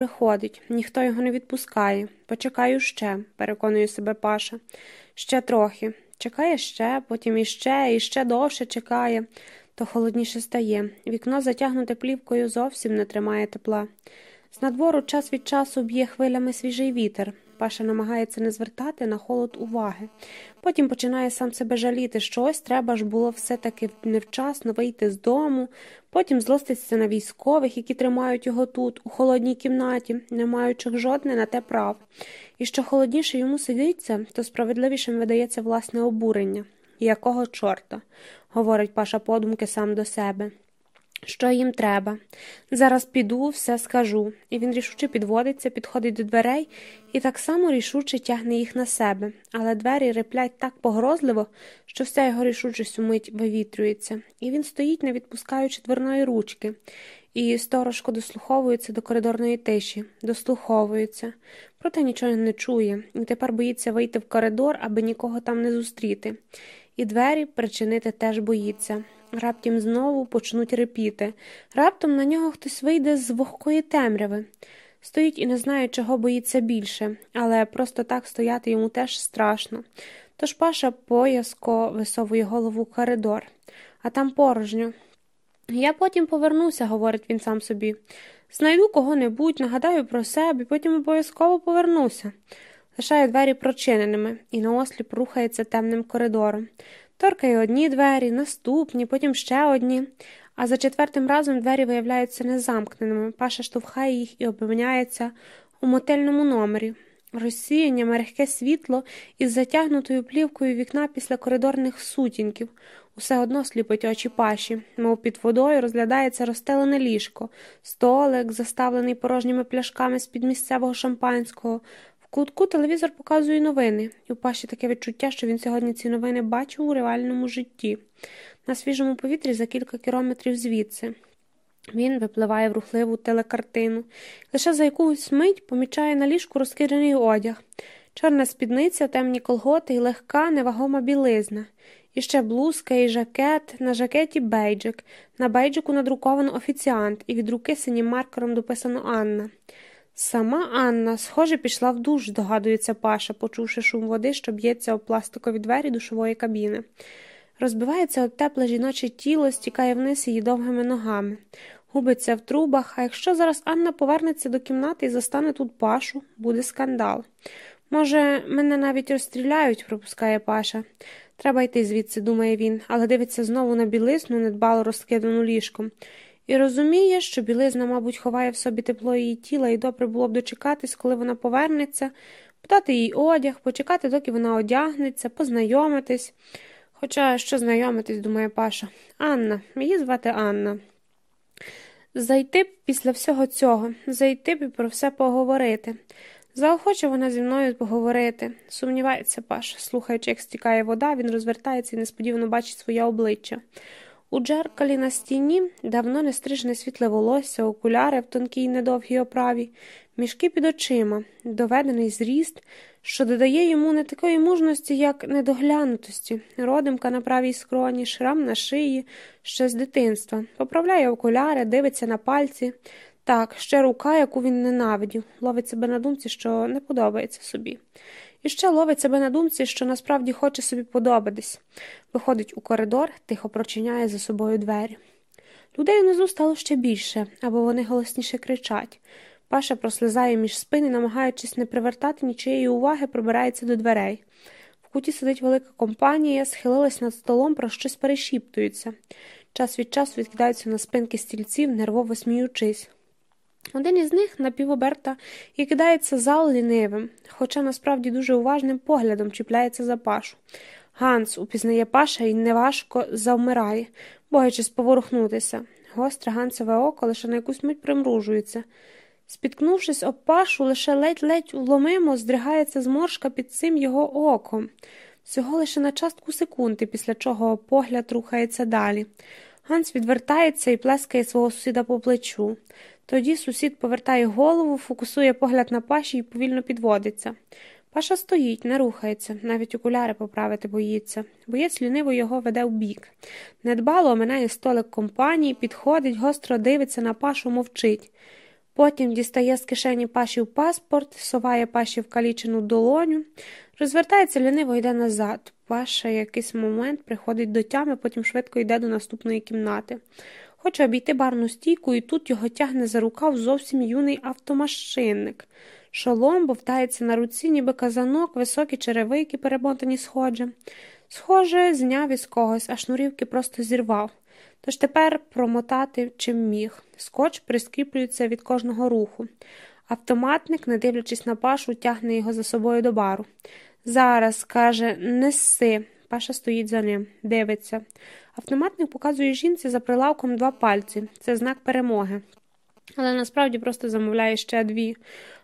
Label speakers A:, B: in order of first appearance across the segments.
A: приходить, ніхто його не відпускає. Почекаю ще, переконує себе Паша. Ще трохи. Чекає ще, потім іще, і ще довше чекає, то холодніше стає. Вікно, затягнуте плівкою, зовсім не тримає тепла. З надвору час від часу б'є хвилями свіжий вітер. Паша намагається не звертати на холод уваги. Потім починає сам себе жаліти, що ось треба ж було все-таки невчасно вийти з дому, потім злоститься на військових, які тримають його тут, у холодній кімнаті, не маючи жодне на те прав. І що холодніше йому сидиться, то справедливішим видається власне обурення. Якого чорта? говорить Паша подумки сам до себе. Що їм треба? Зараз піду, все скажу. І він рішуче підводиться, підходить до дверей і так само рішуче тягне їх на себе, але двері риплять так погрозливо, що вся його рішучість умить вивітрюється, і він стоїть, не відпускаючи дверної ручки, і сторожко дослуховується до коридорної тиші, дослуховується, проте нічого не чує, і тепер боїться вийти в коридор, аби нікого там не зустріти. І двері причинити теж боїться. Раптом знову почнуть репіти. Раптом на нього хтось вийде з вогкої темряви. Стоїть і не знає, чого боїться більше, але просто так стояти йому теж страшно. Тож Паша поязко висовує голову в коридор, а там порожньо. Я потім повернуся, говорить він сам собі. Знайду кого-небудь, нагадаю про себе, потім обов'язково повернуся. Лишає двері прочиненими і наосліп рухається темним коридором. Торкає одні двері, наступні, потім ще одні, а за четвертим разом двері виявляються незамкненими. Паша штовхає їх і обміняється у мотельному номері. Розсіяння, мерехке світло із затягнутою плівкою вікна після коридорних сутінків. Усе одно сліпить очі паші, мов під водою розглядається розстелене ліжко, столик, заставлений порожніми пляшками з під місцевого шампанського, кутку телевізор показує новини, і у Паші таке відчуття, що він сьогодні ці новини бачив у реальному житті, на свіжому повітрі за кілька кілометрів звідси. Він випливає в рухливу телекартину, лише за якусь мить помічає на ліжку розкиданий одяг, чорна спідниця, темні колготи і легка, невагома білизна. І ще блузка і жакет, на жакеті бейджик, на бейджику надруковано офіціант, і від руки синім маркером дописано Анна. Сама Анна, схоже, пішла в душ, здогадується Паша, почувши шум води, що б'ється об пластикові двері душової кабіни. Розбивається от тепле жіноче тіло, стікає вниз її довгими ногами, губиться в трубах, а якщо зараз Анна повернеться до кімнати і застане тут Пашу, буде скандал. Може, мене навіть розстріляють, пропускає Паша. Треба йти звідси, думає він, але дивиться знову на білизну, недбало розкидану ліжком і розуміє, що білизна, мабуть, ховає в собі тепло її тіла, і добре було б дочекатись, коли вона повернеться, подати їй одяг, почекати, доки вона одягнеться, познайомитись. Хоча що знайомитись, думає Паша. Анна, її звати Анна. Зайти б після всього цього, зайти б і про все поговорити. Заохоче вона зі мною поговорити. Сумнівається Паша, слухаючи, як стікає вода, він розвертається і несподівано бачить своє обличчя. У джеркалі на стіні давно не стрижне світле волосся, окуляри в тонкій недовгій оправі, мішки під очима, доведений зріст, що додає йому не такої мужності, як недоглянутості, родимка на правій скроні, шрам на шиї, ще з дитинства, поправляє окуляри, дивиться на пальці. Так, ще рука, яку він ненавидів, ловить себе на думці, що не подобається собі. І ще ловить себе на думці, що насправді хоче собі подобатись. Виходить у коридор, тихо прочиняє за собою двері. Людей унизу стало ще більше, або вони голосніше кричать. Паша прослизає між спини, намагаючись не привертати нічиєї уваги, пробирається до дверей. В куті сидить велика компанія, схилилась над столом, про щось перешіптуються. Час від часу відкидаються на спинки стільців, нервово сміючись. Один із них напівоберта і кидається зал лінивим, хоча насправді дуже уважним поглядом чіпляється за пашу. Ганс упізнає паша і неважко завмирає, боячись поворухнутися. Гостре ганцеве око лише на якусь мить примружується. Спіткнувшись об пашу, лише ледь-ледь вломимо здригається зморшка під цим його оком. Всього лише на частку секунди, після чого погляд рухається далі. Ганс відвертається і плескає свого сусіда по плечу. Тоді сусід повертає голову, фокусує погляд на паші і повільно підводиться. Паша стоїть, не рухається, навіть окуляри поправити боїться. Боєць ліниво його веде в бік. Недбало оминає столик компанії, підходить, гостро дивиться на пашу, мовчить. Потім дістає з кишені пашів паспорт, соває паші в калічену долоню, розвертається ліниво йде назад. Паша якийсь момент приходить до тями, потім швидко йде до наступної кімнати. Хоче обійти барну стійку, і тут його тягне за рукав зовсім юний автомашинник. Шолом бовтається на руці, ніби казанок, високі черевики, перемотані сходжем. Схоже, зняв із когось, а шнурівки просто зірвав. Тож тепер промотати чим міг. Скотч прискріплюється від кожного руху. Автоматник, не дивлячись на пашу, тягне його за собою до бару. Зараз, каже, неси. Паша стоїть за ним, дивиться. Автоматник показує жінці за прилавком два пальці це знак перемоги. Але насправді просто замовляє ще дві.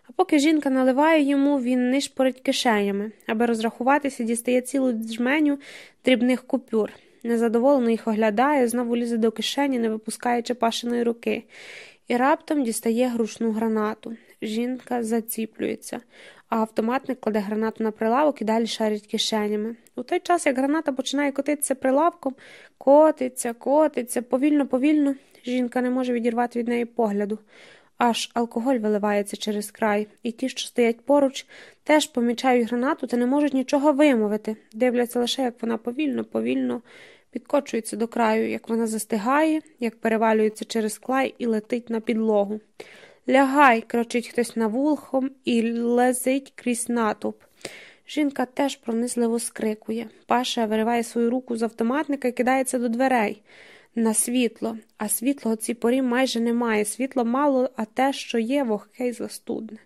A: А поки жінка наливає йому, він нишпорить кишенями, аби розрахуватися, дістає цілу жменю дрібних купюр. Незадоволено їх оглядає, знову лізе до кишені, не випускаючи пашиної руки, і раптом дістає грушну гранату. Жінка заціплюється, а автоматник кладе гранату на прилавок і далі шарить кишенями. У той час, як граната починає котитися прилавком, котиться, котиться, повільно, повільно, жінка не може відірвати від неї погляду. Аж алкоголь виливається через край, і ті, що стоять поруч, теж помічають гранату та не можуть нічого вимовити, дивляться лише, як вона повільно, повільно підкочується до краю, як вона застигає, як перевалюється через клай і летить на підлогу. Лягай, кричить хтось навулхом і лезить крізь натовп. Жінка теж пронизливо скрикує. Паша вириває свою руку з автоматника і кидається до дверей на світло, а світло у цій порі майже немає. Світло мало, а те, що є, вогке й застудне.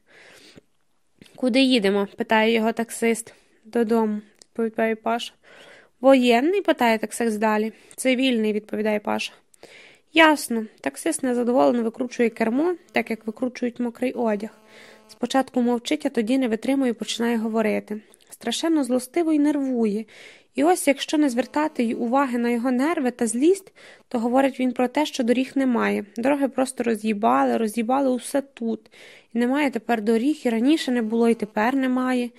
A: Куди їдемо? питає його таксист. Додому, відповідає Паша. Воєнний? питає таксист далі. Цивільний, відповідає Паша. Ясно, таксист незадоволено викручує кермо, так як викручують мокрий одяг. Спочатку мовчить, а тоді не витримує і починає говорити. Страшенно злостиво і нервує, і ось якщо не звертати уваги на його нерви та злість, то говорить він про те, що доріг немає. Дороги просто роз'їбали, роз'їбали усе тут. І немає тепер доріг, і раніше не було, і тепер немає.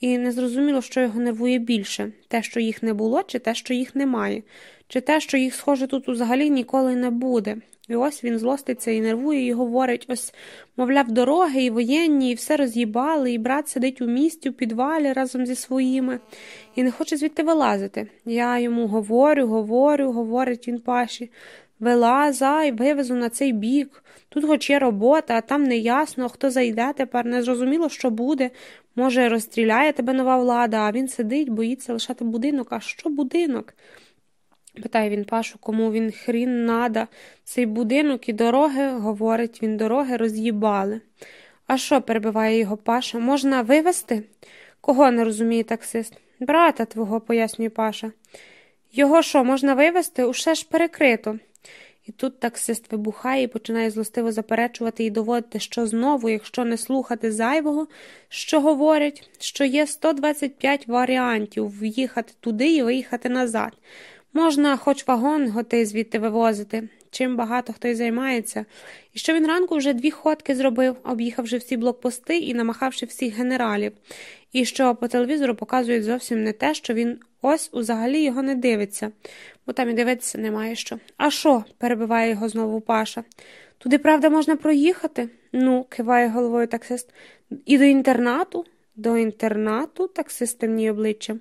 A: І незрозуміло, що його нервує більше те, що їх не було, чи те, що їх немає, чи те, що їх, схоже, тут взагалі ніколи не буде. І ось він злоститься і нервує, і говорить ось, мовляв, дороги і воєнні, і все роз'їбали, і брат сидить у місті, у підвалі разом зі своїми, і не хоче звідти вилазити. Я йому говорю, говорю, говорить він паші. Вилазай, вивезу на цей бік. Тут хоч є робота, а там не ясно, хто зайде тепер, не зрозуміло, що буде. Може, розстріляє тебе нова влада, а він сидить, боїться лишати будинок. А що будинок? Питає він Пашу, кому він хрін нада. Цей будинок і дороги, говорить він, дороги роз'їбали. А що, перебиває його Паша, можна вивезти? Кого не розуміє таксист? Брата твого, пояснює Паша. Його що, можна вивезти? Усе ж перекрито. І тут таксист вибухає і починає злостиво заперечувати і доводити, що знову, якщо не слухати зайвого, що говорять, що є 125 варіантів в'їхати туди і виїхати назад. Можна хоч вагон готи звідти вивозити, чим багато хто й займається, і що він ранку вже дві ходки зробив, об'їхавши всі блокпости і намахавши всіх генералів, і що по телевізору показують зовсім не те, що він ось взагалі його не дивиться, бо там і дивитися немає що. А що? перебиває його знову Паша. Туди, правда, можна проїхати? Ну, киває головою таксист. І до інтернату? До інтернату, таксист темніє обличчям.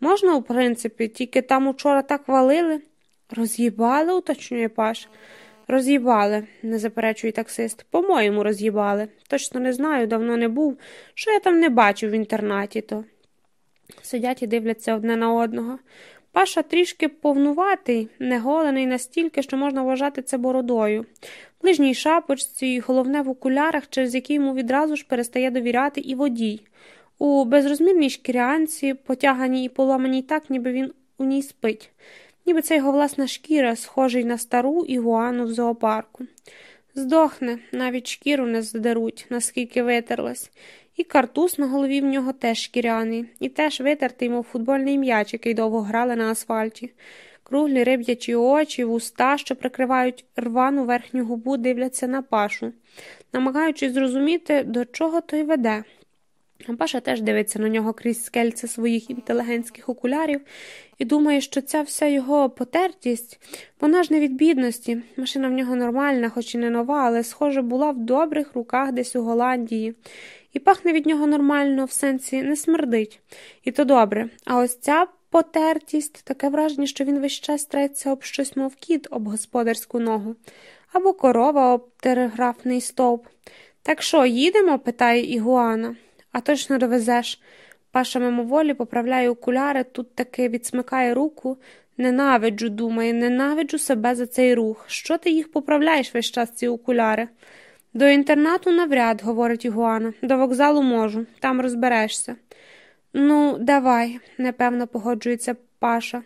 A: Можна, у принципі, тільки там учора так валили. Роз'їбали, уточнює Паш. Роз'їбали, не заперечує таксист. По-моєму, роз'їбали. Точно не знаю, давно не був. Що я там не бачив в інтернаті то. Сидять і дивляться одне на одного. Паша трішки повнуватий, неголений настільки, що можна вважати це бородою. В ближній шапочці головне в окулярах, через які йому відразу ж перестає довіряти і водій. У безрозмірній шкірянці, потяганій і поламаній так, ніби він у ній спить, ніби це його власна шкіра, схожий на стару ігуану в зоопарку. Здохне, навіть шкіру не здеруть, наскільки витерлась, і картуз на голові в нього теж шкіряний, і теж витертий, мов футбольний м'яч, який довго грали на асфальті. Круглі риб'ячі очі, вуста, що прикривають рвану верхню губу, дивляться на пашу, намагаючись зрозуміти, до чого той веде. Паша теж дивиться на нього крізь скельце своїх інтелігентських окулярів і думає, що ця вся його потертість, вона ж не від бідності. Машина в нього нормальна, хоч і не нова, але, схоже, була в добрих руках десь у Голландії. І пахне від нього нормально, в сенсі не смердить. І то добре. А ось ця потертість таке враження, що він весь час треться об щось, мов кіт, об господарську ногу, або корова об телеграфний стовп. Так що, їдемо? питає Ігуана. А точно довезеш. Паша мимоволі поправляє окуляри, тут таки відсмикає руку. Ненавиджу, думає, ненавиджу себе за цей рух. Що ти їх поправляєш весь час ці окуляри? До інтернату навряд, говорить Ігуана. До вокзалу можу, там розберешся. Ну, давай, непевно погоджується Паша.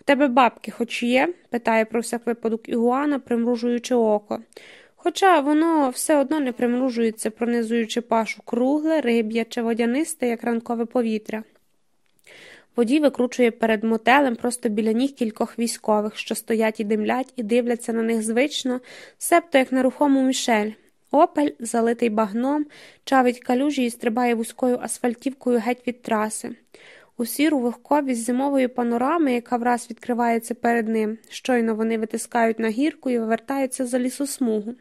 A: У тебе бабки хоч є? питає про всяк випадок Ігуана, примружуючи око. Хоча воно все одно не примружується, пронизуючи пашу кругле, риб'яче, водянисте, як ранкове повітря. Водій викручує перед мотелем просто біля ніг кількох військових, що стоять і димлять, і дивляться на них звично, себто як на рухому мішель. Опель, залитий багном, чавить калюжі і стрибає вузькою асфальтівкою геть від траси. У сіру вогковість зимової панорами, яка враз відкривається перед ним. Щойно вони витискають на гірку і вивертаються за лісосмугу.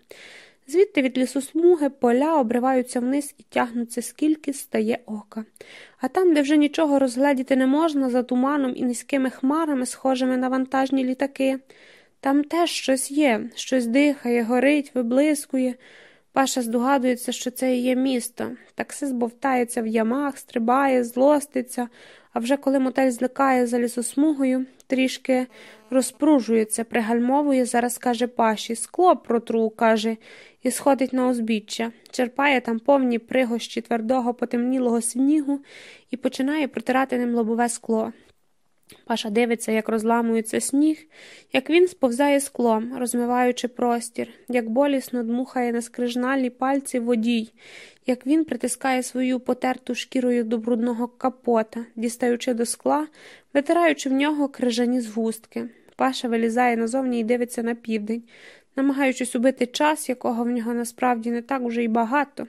A: Звідти від лісосмуги поля обриваються вниз і тягнуться, скільки стає ока. А там, де вже нічого розгледіти не можна, за туманом і низькими хмарами, схожими на вантажні літаки, там теж щось є, щось дихає, горить, виблискує. Паша здогадується, що це і є місто. Таксист бовтається в ямах, стрибає, злоститься, а вже коли мотель зликає за лісосмугою, трішки розпружується, пригальмовує, зараз каже Паші, скло протру, каже, і сходить на узбіччя, черпає там повні пригощі твердого потемнілого снігу і починає протирати ним лобове скло. Паша дивиться, як розламується сніг, як він сповзає склом, розмиваючи простір, як болісно дмухає на скрижналі пальці водій, як він притискає свою потерту шкірою до брудного капота, дістаючи до скла, витираючи в нього крижані згустки. Паша вилізає назовні і дивиться на південь, намагаючись убити час, якого в нього насправді не так уже й багато.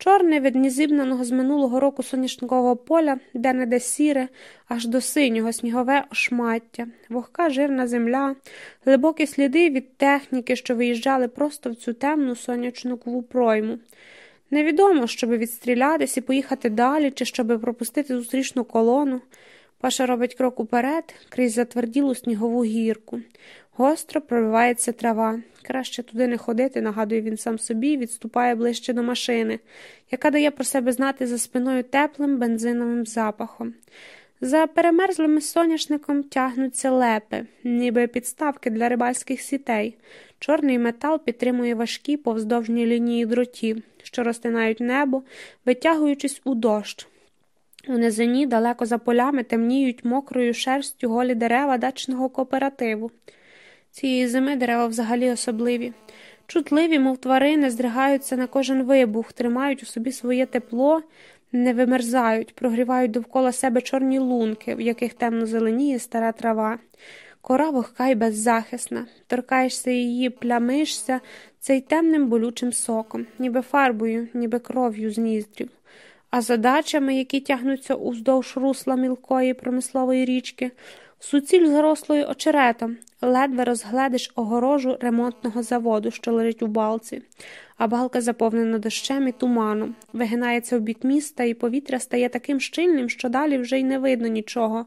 A: Чорне від незібнаного з минулого року соняшникового поля, де не де сіре, аж до синього снігове ошмаття, вогка жирна земля, глибокі сліди від техніки, що виїжджали просто в цю темну сонячникову пройму. Невідомо, щоби відстрілятись і поїхати далі, чи щоби пропустити зустрічну колону. Паша робить крок уперед, крізь затверділу снігову гірку. Гостро пробивається трава. Краще туди не ходити, нагадує він сам собі, відступає ближче до машини, яка дає про себе знати за спиною теплим бензиновим запахом. За перемерзлим соняшником тягнуться лепи, ніби підставки для рибальських сітей. Чорний метал підтримує важкі повздовжні лінії дротів, що розтинають небо, витягуючись у дощ. У низині, далеко за полями, темніють мокрою шерстю голі дерева дачного кооперативу. Цієї зими дерева взагалі особливі. Чутливі, мов тварини, здригаються на кожен вибух, тримають у собі своє тепло, не вимерзають, прогрівають довкола себе чорні лунки, в яких темно зеленіє стара трава. Кора вогка й беззахисна, торкаєшся її, плямишся цей темним болючим соком, ніби фарбою, ніби кров'ю з ніздрів. А задачами, які тягнуться уздовж русла мілкої промислової річки, суціль зарослою очеретом, ледве розгледиш огорожу ремонтного заводу, що лежить у балці, а балка заповнена дощем і туманом, вигинається в бік міста, і повітря стає таким щільним, що далі вже й не видно нічого,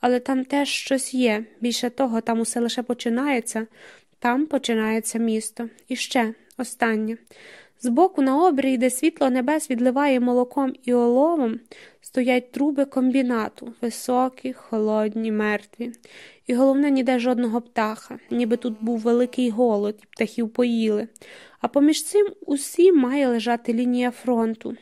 A: але там теж щось є. Більше того, там усе лише починається, там починається місто. І ще останнє. Збоку на обрії, де світло небес відливає молоком і оловом, стоять труби комбінату, високі, холодні, мертві. І головне, ніде жодного птаха, ніби тут був великий голод, і птахів поїли. А поміж цим усі має лежати лінія фронту.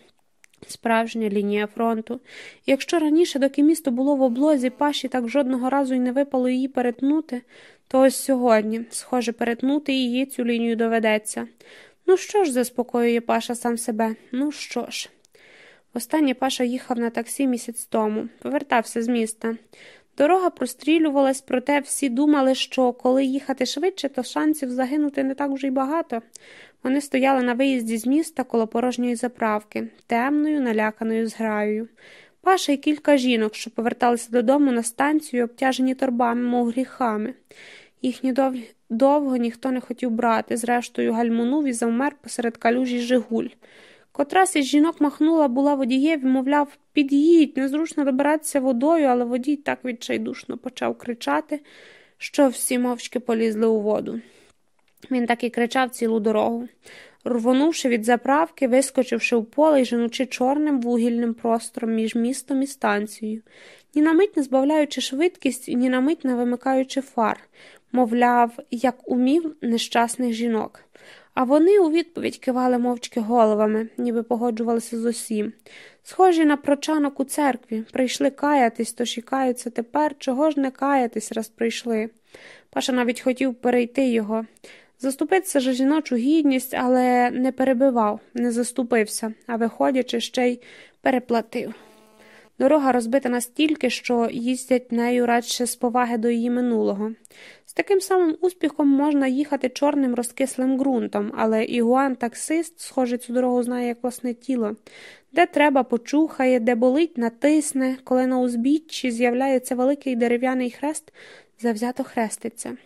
A: Справжня лінія фронту. Якщо раніше, доки місто було в облозі, паші так жодного разу й не випало її перетнути, то ось сьогодні, схоже, перетнути її цю лінію доведеться. Ну що ж, заспокоює Паша сам себе, ну що ж. Останнє Паша їхав на таксі місяць тому, повертався з міста. Дорога прострілювалась, проте всі думали, що коли їхати швидше, то шансів загинути не так вже й багато. Вони стояли на виїзді з міста коло порожньої заправки, темною, наляканою зграєю. Паша і кілька жінок, що поверталися додому на станцію, обтяжені торбами, мов гріхами. Їхні дов... довго ніхто не хотів брати, зрештою, гальмунув і завмер посеред калюжі Жигуль. Котрась із жінок махнула була водієві, мовляв, під'їдь, незручно добиратися водою, але водій так відчайдушно почав кричати, що всі мовчки полізли у воду. Він так і кричав цілу дорогу. Рвонувши від заправки, вискочивши в поле і женучи чорним вугільним простором між містом і станцією, ні на мить не збавляючи швидкість і ні на мить не вимикаючи фар, мовляв, як умів нещасних жінок. А вони у відповідь кивали мовчки головами, ніби погоджувалися з усім. Схожі на прочанок у церкві, прийшли каятись, тож і каються тепер, чого ж не каятись, раз прийшли. Паша навіть хотів перейти його. Заступитися за жіночу гідність, але не перебивав, не заступився, а виходячи, ще й переплатив. Дорога розбита настільки, що їздять нею радше з поваги до її минулого. З таким самим успіхом можна їхати чорним розкислим ґрунтом, але ігуан таксист, схоже, цю дорогу знає як власне тіло, де треба почухає, де болить, натисне, коли на узбіччі з'являється великий дерев'яний хрест, завзято хреститься.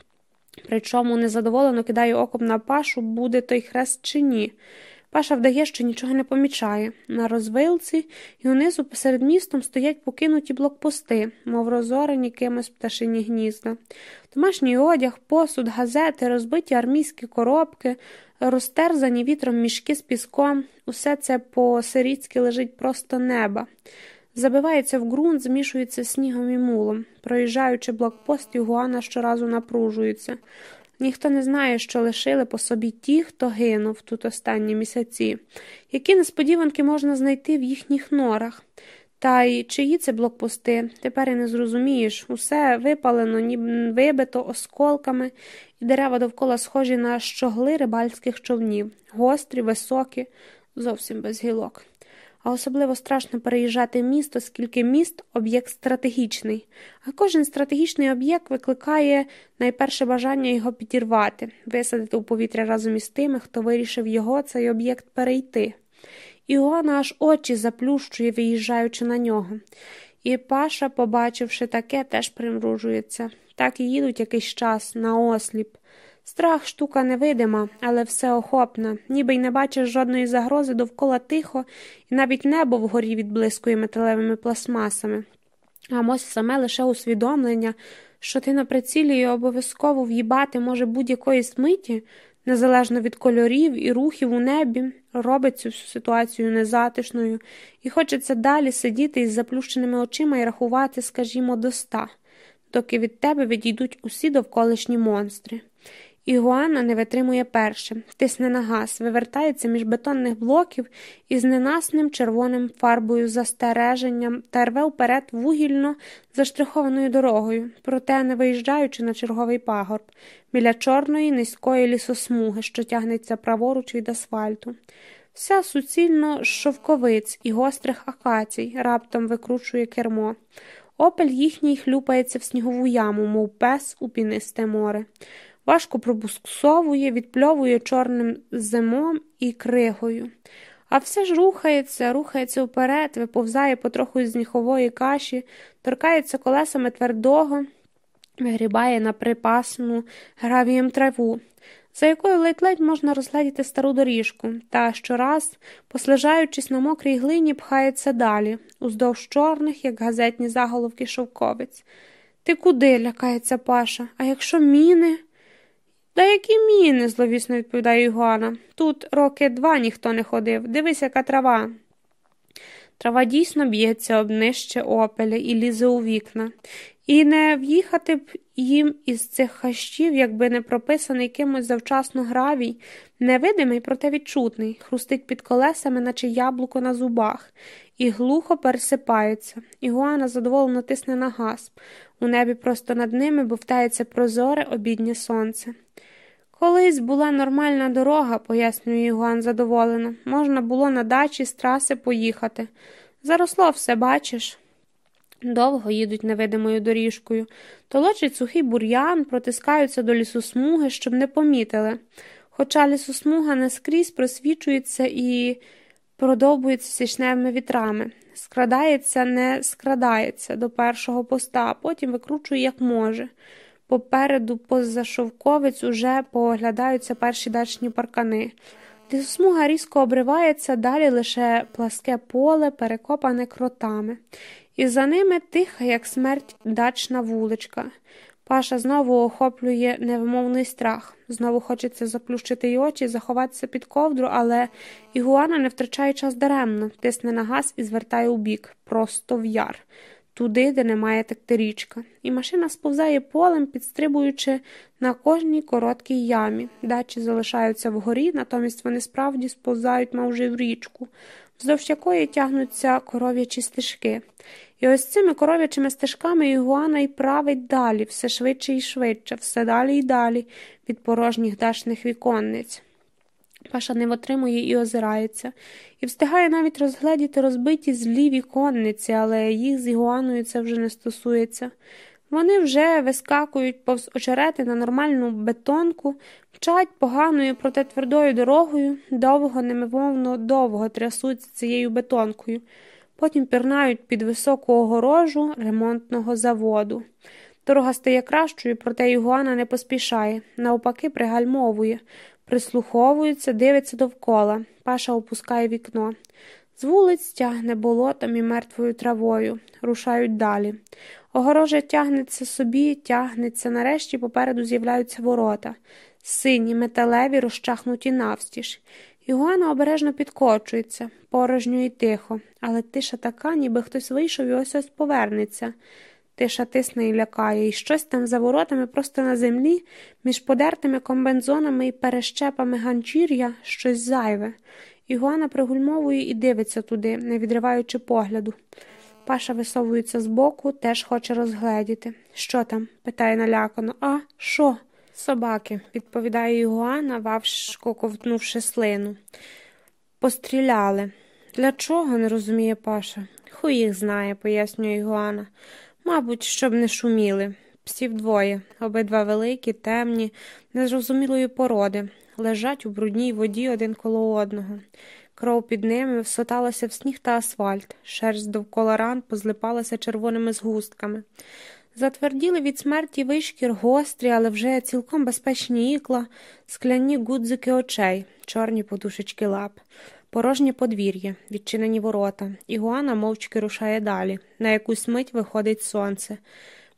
A: Причому незадоволено кидає оком на пашу, буде той хрест чи ні. Паша вдає, що нічого не помічає. На розвилці і унизу посеред містом стоять покинуті блокпости, мов розорені кимось пташині гнізда. Домашній одяг, посуд, газети, розбиті армійські коробки, розтерзані вітром мішки з піском, усе це по сиріцьки лежить просто неба. Забивається в ґрунт, змішується снігом і мулом. Проїжджаючи блокпост, Югуана щоразу напружується. Ніхто не знає, що лишили по собі ті, хто гинув тут останні місяці, які несподіванки можна знайти в їхніх норах. Та й чиї це блокпости, тепер і не зрозумієш. Усе випалено, ніби вибито осколками, і дерева довкола схожі на щогли рибальських човнів, гострі, високі, зовсім без гілок а особливо страшно переїжджати місто, оскільки міст об'єкт стратегічний, а кожен стратегічний об'єкт викликає найперше бажання його підірвати, висадити у повітря разом із тими, хто вирішив його цей об'єкт перейти. Іоанна аж очі заплющує, виїжджаючи на нього. І Паша, побачивши таке, теж примружується. Так і їдуть якийсь час на осліп. Страх штука невидима, але всеохопна, ніби й не бачиш жодної загрози довкола тихо, і навіть небо вгорі відблискує металевими пластмасами. А ось саме лише усвідомлення, що ти на прицілі і обов'язково в'їбати може будь-якої смиті, незалежно від кольорів і рухів у небі, робить цю всю ситуацію незатишною, і хочеться далі сидіти із заплющеними очима і рахувати, скажімо, до ста, доки від тебе відійдуть усі довколишні монстри. Ігуана не витримує першим, тисне на газ, вивертається між бетонних блоків із ненасним червоним фарбою застереженням та рве вперед вугільно заштрихованою дорогою, проте не виїжджаючи на черговий пагорб, біля чорної низької лісосмуги, що тягнеться праворуч від асфальту. Вся суцільно шовковиць і гострих акацій раптом викручує кермо. Опель їхній хлюпається в снігову яму, мов пес у пінисте море важко пробуксовує, відпльовує чорним зимом і кригою. А все ж рухається, рухається вперед, виповзає потроху з снігової каші, торкається колесами твердого, вигрібає на припасну гравієм траву, за якою ледь-ледь можна розглядіти стару доріжку, та щораз, послежаючись на мокрій глині, пхається далі, уздовж чорних, як газетні заголовки шовковиць. Ти куди? лякається Паша, а якщо міни? Да які міни, зловісно відповідає Ігуана. Тут роки два ніхто не ходив. Дивись, яка трава. Трава дійсно б'ється об нижче опеля і лізе у вікна. І не в'їхати б їм із цих хащів, якби не прописаний кимось завчасно гравій, невидимий, проте відчутний, хрустить під колесами, наче яблуко на зубах, і глухо пересипається. Ігуана задоволено тисне на газ. У небі просто над ними бовтається прозоре обіднє сонце. Колись була нормальна дорога, пояснює Ігуан задоволено. Можна було на дачі з траси поїхати. Заросло все, бачиш. Довго їдуть невидимою доріжкою, толочить сухий бур'ян, протискаються до лісу смуги, щоб не помітили. хоча лісосмуга наскрізь просвічується і продовбується січневими вітрами. Скрадається, не скрадається до першого поста, а потім викручує, як може. Попереду, поза шовковиць, уже пооглядаються перші дачні паркани. Лісосмуга різко обривається, далі лише пласке поле, перекопане кротами, і за ними тиха, як смерть, дачна вуличка. Паша знову охоплює невимовний страх. Знову хочеться заплющити й очі, заховатися під ковдру, але Ігуана не втрачає час даремно, тисне на газ і звертає у бік, просто в яр, туди, де немає текти річка. І машина сповзає полем, підстрибуючи на кожній короткій ямі. Дачі залишаються вгорі, натомість вони справді сповзають, мов в річку, вздовж якої тягнуться коров'ячі стежки. І ось цими коров'ячими стежками Ігуана й править далі, все швидше і швидше, все далі й далі від порожніх дашних віконниць. Паша не витримує і озирається, і встигає навіть розгледіти розбиті злі віконниці, але їх з Ігуаною це вже не стосується. Вони вже вискакують повз очерети на нормальну бетонку, мчать поганою, проте твердою дорогою, довго, немовно довго трясуться цією бетонкою потім пірнають під високу огорожу ремонтного заводу. Дорога стає кращою, проте Ігуана не поспішає, навпаки, пригальмовує, прислуховується, дивиться довкола. Паша опускає вікно. З вулиць тягне болотом і мертвою травою, рушають далі. Огорожа тягнеться собі, тягнеться, нарешті попереду з'являються ворота, сині, металеві, розчахнуті навстіж. Ігуана обережно підкочується, порожньо і тихо, але тиша така, ніби хтось вийшов і ось ось повернеться. Тиша тисне і лякає, і щось там за воротами просто на землі, між подертими комбензонами і перещепами ганчір'я щось зайве. Ігуана пригульмовує і дивиться туди, не відриваючи погляду. Паша висовується збоку, теж хоче розгледіти. Що там? питає налякано. А, що? Собаки, відповідає Ігуана, важко ковтнувши слину. Постріляли. Для чого, не розуміє Паша. Хуй їх знає, пояснює Ігуана. Мабуть, щоб не шуміли. Псів двоє, обидва великі, темні, незрозумілої породи, лежать у брудній воді один коло одного. Кров під ними всоталася в сніг та асфальт, шерсть довкола ран позлипалася червоними згустками. Затверділи від смерті вишкір гострі, але вже цілком безпечні ікла, скляні гудзики очей, чорні подушечки лап, порожнє подвір'я, відчинені ворота. Ігуана мовчки рушає далі. На якусь мить виходить сонце.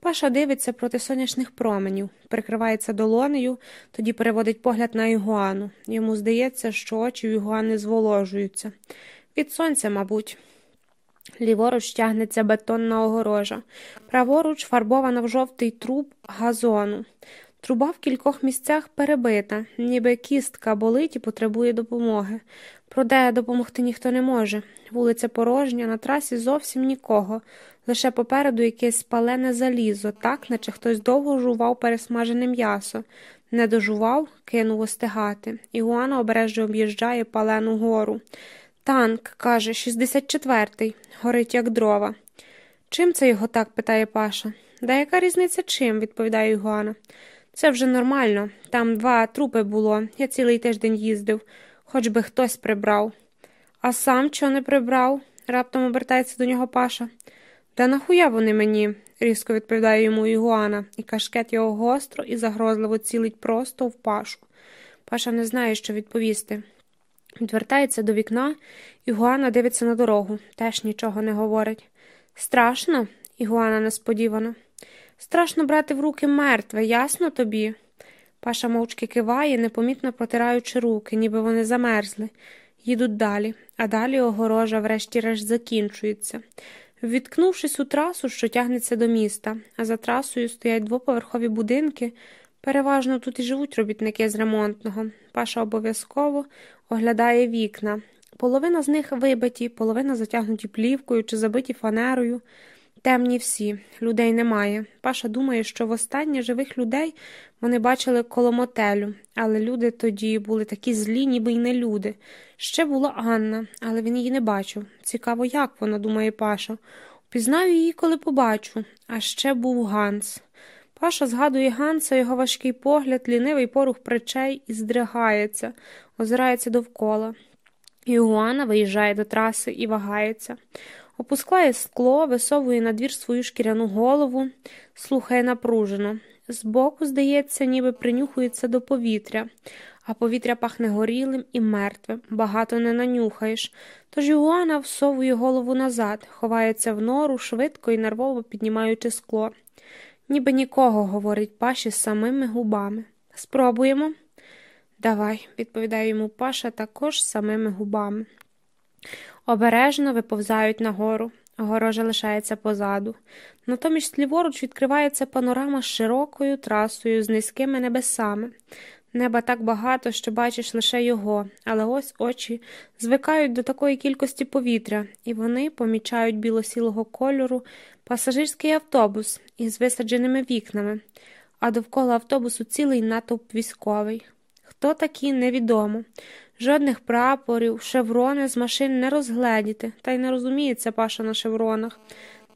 A: Паша дивиться проти сонячних променів, прикривається долонею, тоді переводить погляд на Ігуану. Йому здається, що очі в Ігуани зволожуються. Від сонця, мабуть. Ліворуч тягнеться бетонна огорожа, праворуч фарбована в жовтий труб газону. Труба в кількох місцях перебита, ніби кістка болить і потребує допомоги. Проте допомогти ніхто не може. Вулиця порожня, на трасі зовсім нікого, лише попереду якесь спалене залізо, так, наче хтось довго жував пересмажене м'ясо. Не дожував, кинув остигати. Ігуана обережно об'їжджає палену гору. Танк, каже, 64-й, горить, як дрова. Чим це його так? питає Паша. Да яка різниця чим? відповідає Ігуана. Це вже нормально. Там два трупи було. Я цілий тиждень їздив, хоч би хтось прибрав. А сам чого не прибрав? раптом обертається до нього Паша. Да нахуя вони мені? різко відповідає йому Ігуана, і кашкет його гостро і загрозливо цілить просто в пашу. Паша не знає, що відповісти. Відвертається до вікна, Ігуана дивиться на дорогу, теж нічого не говорить. Страшно, Ігуана несподівано. Страшно брати в руки мертве, ясно тобі? Паша мовчки киває, непомітно протираючи руки, ніби вони замерзли. Їдуть далі, а далі огорожа, врешті-решт, закінчується. Відкнувшись у трасу, що тягнеться до міста, а за трасою стоять двоповерхові будинки. Переважно тут і живуть робітники з ремонтного. Паша обов'язково оглядає вікна. Половина з них вибиті, половина затягнуті плівкою чи забиті фанерою. Темні всі, людей немає. Паша думає, що востаннє живих людей вони бачили коло мотелю, але люди тоді були такі злі, ніби й не люди. Ще була Анна, але він її не бачив. Цікаво, як вона, думає Паша. Пізнаю її, коли побачу. А ще був Ганс. Паша згадує Ганса, його важкий погляд, лінивий порух причей і здригається, озирається довкола. Іоанна виїжджає до траси і вагається. Опускає скло, висовує на двір свою шкіряну голову, слухає напружено. Збоку, здається, ніби принюхується до повітря, а повітря пахне горілим і мертвим, багато не нанюхаєш. Тож Іоанна всовує голову назад, ховається в нору, швидко і нервово піднімаючи скло. Ніби нікого, говорить Паші з самими губами. Спробуємо. Давай, відповідає йому Паша також самими губами. Обережно виповзають нагору. Огорожа лишається позаду. Натомість ліворуч відкривається панорама з широкою трасою, з низькими небесами. Неба так багато, що бачиш лише його, але ось очі звикають до такої кількості повітря, і вони помічають білосілого кольору пасажирський автобус із висадженими вікнами, а довкола автобусу цілий натовп військовий. Хто такі, невідомо. Жодних прапорів, шеврони з машин не розгледіти, та й не розуміється паша на шевронах.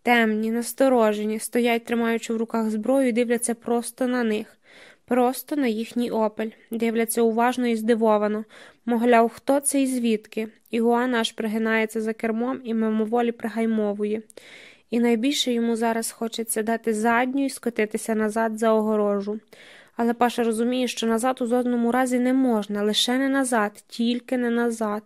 A: Темні, насторожені, стоять, тримаючи в руках зброю, і дивляться просто на них, просто на їхній опель, дивляться уважно і здивовано, мовляв, хто це і звідки. Ігуана аж пригинається за кермом і мимоволі пригаймовує. І найбільше йому зараз хочеться дати задню і скотитися назад за огорожу. Але Паша розуміє, що назад у жодному разі не можна, лише не назад, тільки не назад.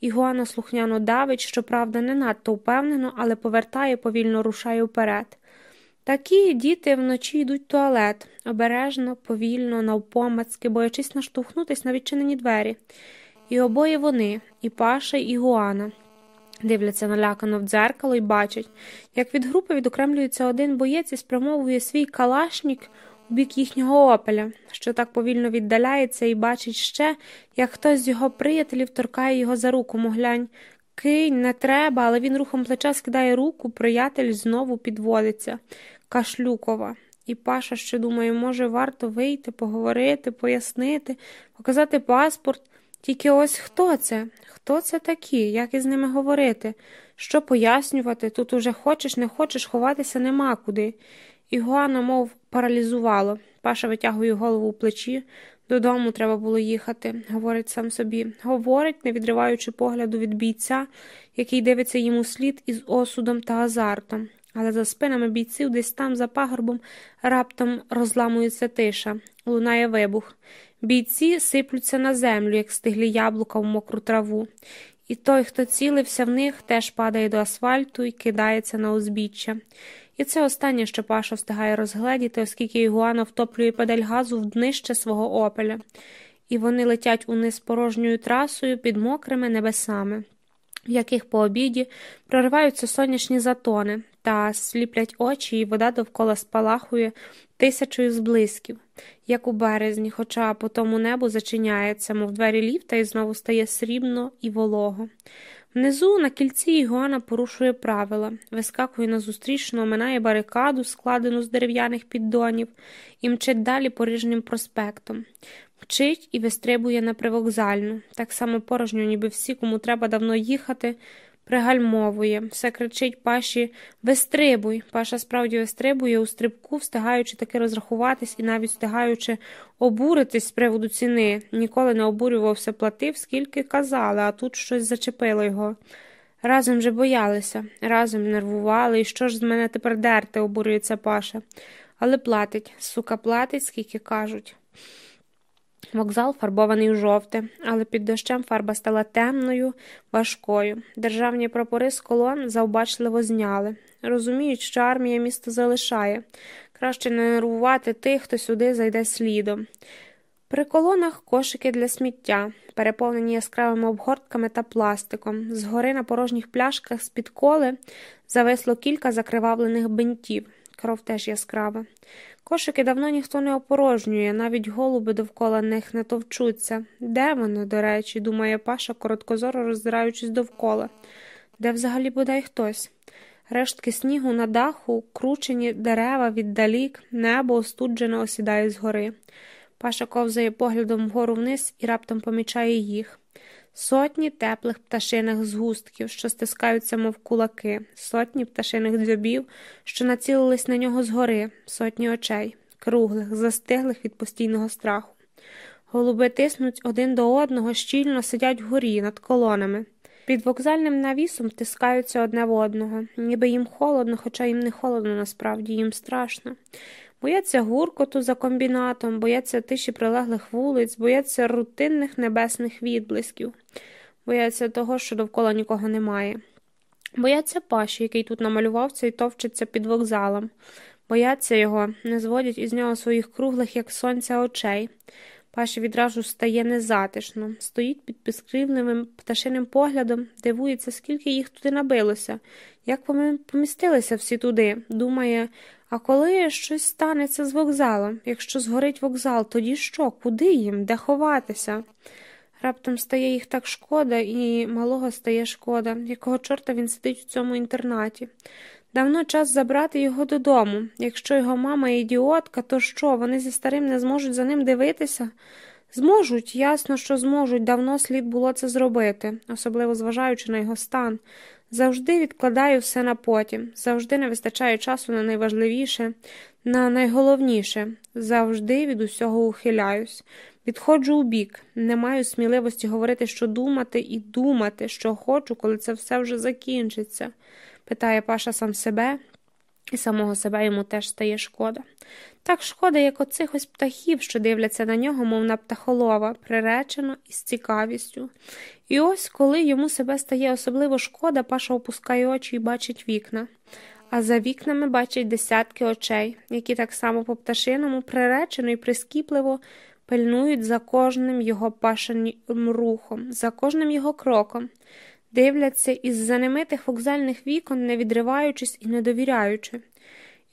A: Ігуана слухняно давить, щоправда, не надто впевнено, але повертає, повільно рушає вперед. Такі діти вночі йдуть в туалет, обережно, повільно, навпомацьки, боячись наштовхнутись на відчинені двері. І обоє вони, і Паша, і Гуана. Дивляться налякано в дзеркало і бачать, як від групи відокремлюється один боєць і спрямовує свій калашнік у бік їхнього опеля, що так повільно віддаляється і бачить ще, як хтось з його приятелів торкає його за руку, моглянь. Кинь, не треба, але він рухом плеча скидає руку, приятель знову підводиться. Кашлюкова. І Паша що думає, може, варто вийти, поговорити, пояснити, показати паспорт. Тільки ось хто це? Хто це такі? Як із ними говорити? Що пояснювати? Тут уже хочеш, не хочеш, ховатися нема куди. Ігуана, мов паралізувало. Паша витягує голову у плечі. Додому треба було їхати, говорить сам собі. Говорить, не відриваючи погляду від бійця, який дивиться йому слід із осудом та азартом. Але за спинами бійців десь там, за пагорбом, раптом розламується тиша, лунає вибух. Бійці сиплються на землю, як стиглі яблука в мокру траву, і той, хто цілився в них, теж падає до асфальту і кидається на узбіччя. І це останнє, що Паша встигає розгледіти, оскільки Ігуана втоплює педаль газу в днище свого опеля, і вони летять униз порожньою трасою під мокрими небесами, в яких по обіді прориваються сонячні затони та сліплять очі, і вода довкола спалахує тисячою зблисків, як у березні, хоча по тому небу зачиняється, мов двері ліфта, і знову стає срібно і волого. Внизу на кільці Ігуана порушує правила, вискакує на зустрічну, оминає барикаду, складену з дерев'яних піддонів, і мчить далі поріжнім проспектом. Мчить і вистрибує на привокзальну, так само порожньо, ніби всі, кому треба давно їхати, пригальмовує, все кричить Паші Вистрибуй. Паша справді вистрибує у стрибку, встигаючи таки розрахуватись і навіть встигаючи обуритись з приводу ціни. Ніколи не обурювався, платив, скільки казали, а тут щось зачепило його. Разом же боялися, разом нервували, і що ж з мене тепер дерти, обурюється Паша. Але платить, сука, платить, скільки кажуть. Вокзал фарбований у жовте, але під дощем фарба стала темною, важкою. Державні прапори з колон завбачливо зняли. Розуміють, що армія місто залишає. Краще не нервувати тих, хто сюди зайде слідом. При колонах кошики для сміття, переповнені яскравими обгортками та пластиком. Згори на порожніх пляшках з-під коли зависло кілька закривавлених бинтів. Кров теж яскрава. Кошики давно ніхто не опорожнює, навіть голуби довкола них не товчуться. Де воно, до речі, думає Паша, короткозоро роздираючись довкола. Де взагалі бодай хтось? Рештки снігу на даху, кручені дерева віддалік, небо остуджено осідає згори. Паша ковзає поглядом вгору вниз і раптом помічає їх. Сотні теплих пташиних згустків, що стискаються, мов кулаки, сотні пташиних дзьобів, що націлились на нього згори, сотні очей, круглих, застиглих від постійного страху. Голуби тиснуть один до одного, щільно сидять вгорі над колонами. Під вокзальним навісом тискаються одне в одного, ніби їм холодно, хоча їм не холодно насправді, їм страшно. Бояться гуркоту за комбінатом, бояться тиші прилеглих вулиць, бояться рутинних небесних відблисків, бояться того, що довкола нікого немає. Бояться паші, який тут намалювався і товчиться під вокзалом. Бояться його, не зводять із нього своїх круглих, як сонця, очей. Паші відразу стає незатишно, стоїть під безкривневим пташиним поглядом, дивується, скільки їх туди набилося, як помістилися всі туди. Думає, а коли щось станеться з вокзалом, якщо згорить вокзал, тоді що? Куди їм? Де ховатися? Раптом стає їх так шкода, і малого стає шкода, якого чорта він сидить у цьому інтернаті. Давно час забрати його додому. Якщо його мама ідіотка, то що, вони зі старим не зможуть за ним дивитися? Зможуть, ясно, що зможуть, давно слід було це зробити, особливо зважаючи на його стан. Завжди відкладаю все на потім, завжди не вистачає часу на найважливіше, на найголовніше, завжди від усього ухиляюсь. Відходжу у бік, не маю сміливості говорити, що думати, і думати, що хочу, коли це все вже закінчиться питає Паша сам себе, і самого себе йому теж стає шкода. Так шкода, як оцих ось птахів, що дивляться на нього, мов на птахолова, приречено і з цікавістю. І ось, коли йому себе стає особливо шкода, Паша опускає очі і бачить вікна. А за вікнами бачить десятки очей, які так само по пташиному приречено і прискіпливо пильнують за кожним його пашаним рухом, за кожним його кроком дивляться із занемитих вокзальних вікон, не відриваючись і не довіряючи.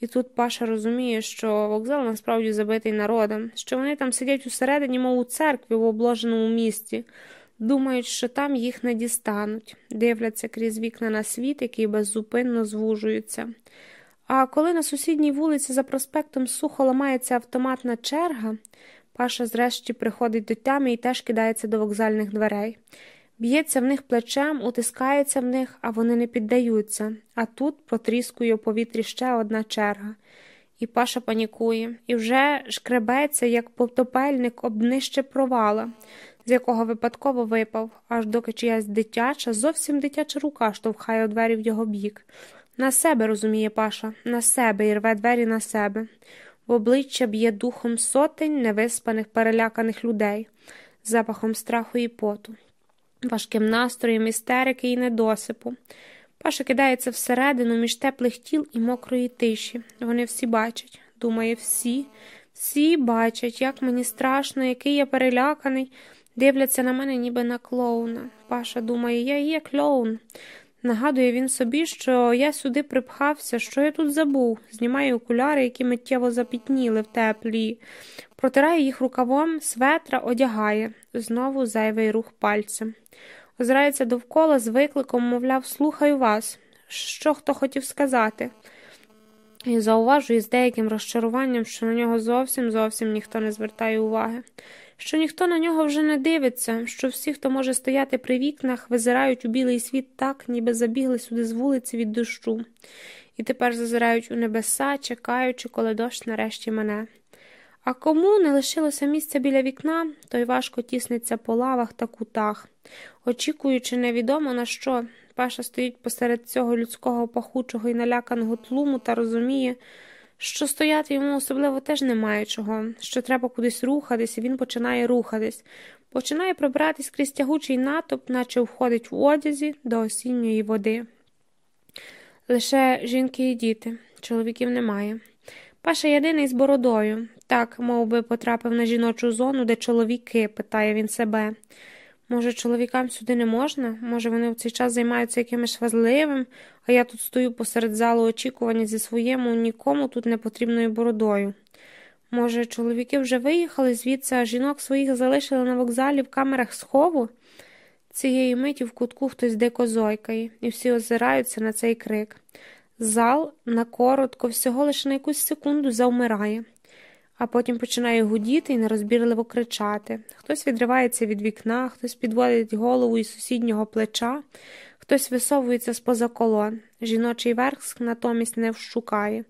A: І тут Паша розуміє, що вокзал насправді забитий народом, що вони там сидять усередині, мов у церкві в обложеному місті, думають, що там їх не дістануть, дивляться крізь вікна на світ, який беззупинно звужується. А коли на сусідній вулиці за проспектом сухо ламається автоматна черга, Паша зрешті приходить до тями і теж кидається до вокзальних дверей. Б'ється в них плечем, утискається в них, а вони не піддаються, а тут потріскує у повітрі ще одна черга. І Паша панікує, і вже шкребеться, як потопельник об днище провала, з якого випадково випав, аж доки чиясь дитяча, зовсім дитяча рука штовхає у двері в його бік. На себе, розуміє Паша, на себе і рве двері на себе. В обличчя б'є духом сотень невиспаних, переляканих людей, запахом страху і поту важким настроєм, істерики і недосипу. Паша кидається всередину між теплих тіл і мокрої тиші. Вони всі бачать, думає, всі, всі бачать, як мені страшно, який я переляканий. Дивляться на мене, ніби на клоуна. Паша думає, я є клоун. Нагадує він собі, що я сюди припхався, що я тут забув, знімає окуляри, які миттєво запітніли в теплі, протирає їх рукавом, светра одягає, знову зайвий рух пальцем. Озирається довкола з викликом, мовляв, слухаю вас, що хто хотів сказати. І зауважує з деяким розчаруванням, що на нього зовсім зовсім ніхто не звертає уваги, що ніхто на нього вже не дивиться, що всі, хто може стояти при вікнах, визирають у білий світ так, ніби забігли сюди з вулиці від дощу, і тепер зазирають у небеса, чекаючи, коли дощ нарешті мене. А кому не лишилося місця біля вікна, той важко тісниться по лавах та кутах, очікуючи невідомо на що. Паша стоїть посеред цього людського пахучого і наляканого тлуму та розуміє, що стояти йому особливо теж немає чого, що треба кудись рухатись, і він починає рухатись, починає пробиратись крізь тягучий натовп, наче входить в одязі до осінньої води. Лише жінки і діти, чоловіків немає. Паша єдиний з бородою, так, мов би, потрапив на жіночу зону, де чоловіки, питає він себе. Може, чоловікам сюди не можна? Може, вони в цей час займаються якимось важливим, а я тут стою посеред залу очікування зі своєму нікому тут не потрібною бородою. Може, чоловіки вже виїхали звідси, а жінок своїх залишили на вокзалі в камерах схову? Цієї миті в кутку хтось дико зойкає, і всі озираються на цей крик. Зал на коротко, всього лише на якусь секунду завмирає, а потім починає гудіти і нерозбірливо кричати. Хтось відривається від вікна, хтось підводить голову із сусіднього плеча, Хтось висовується з поза колон. Жіночий верх натомість не вщукає.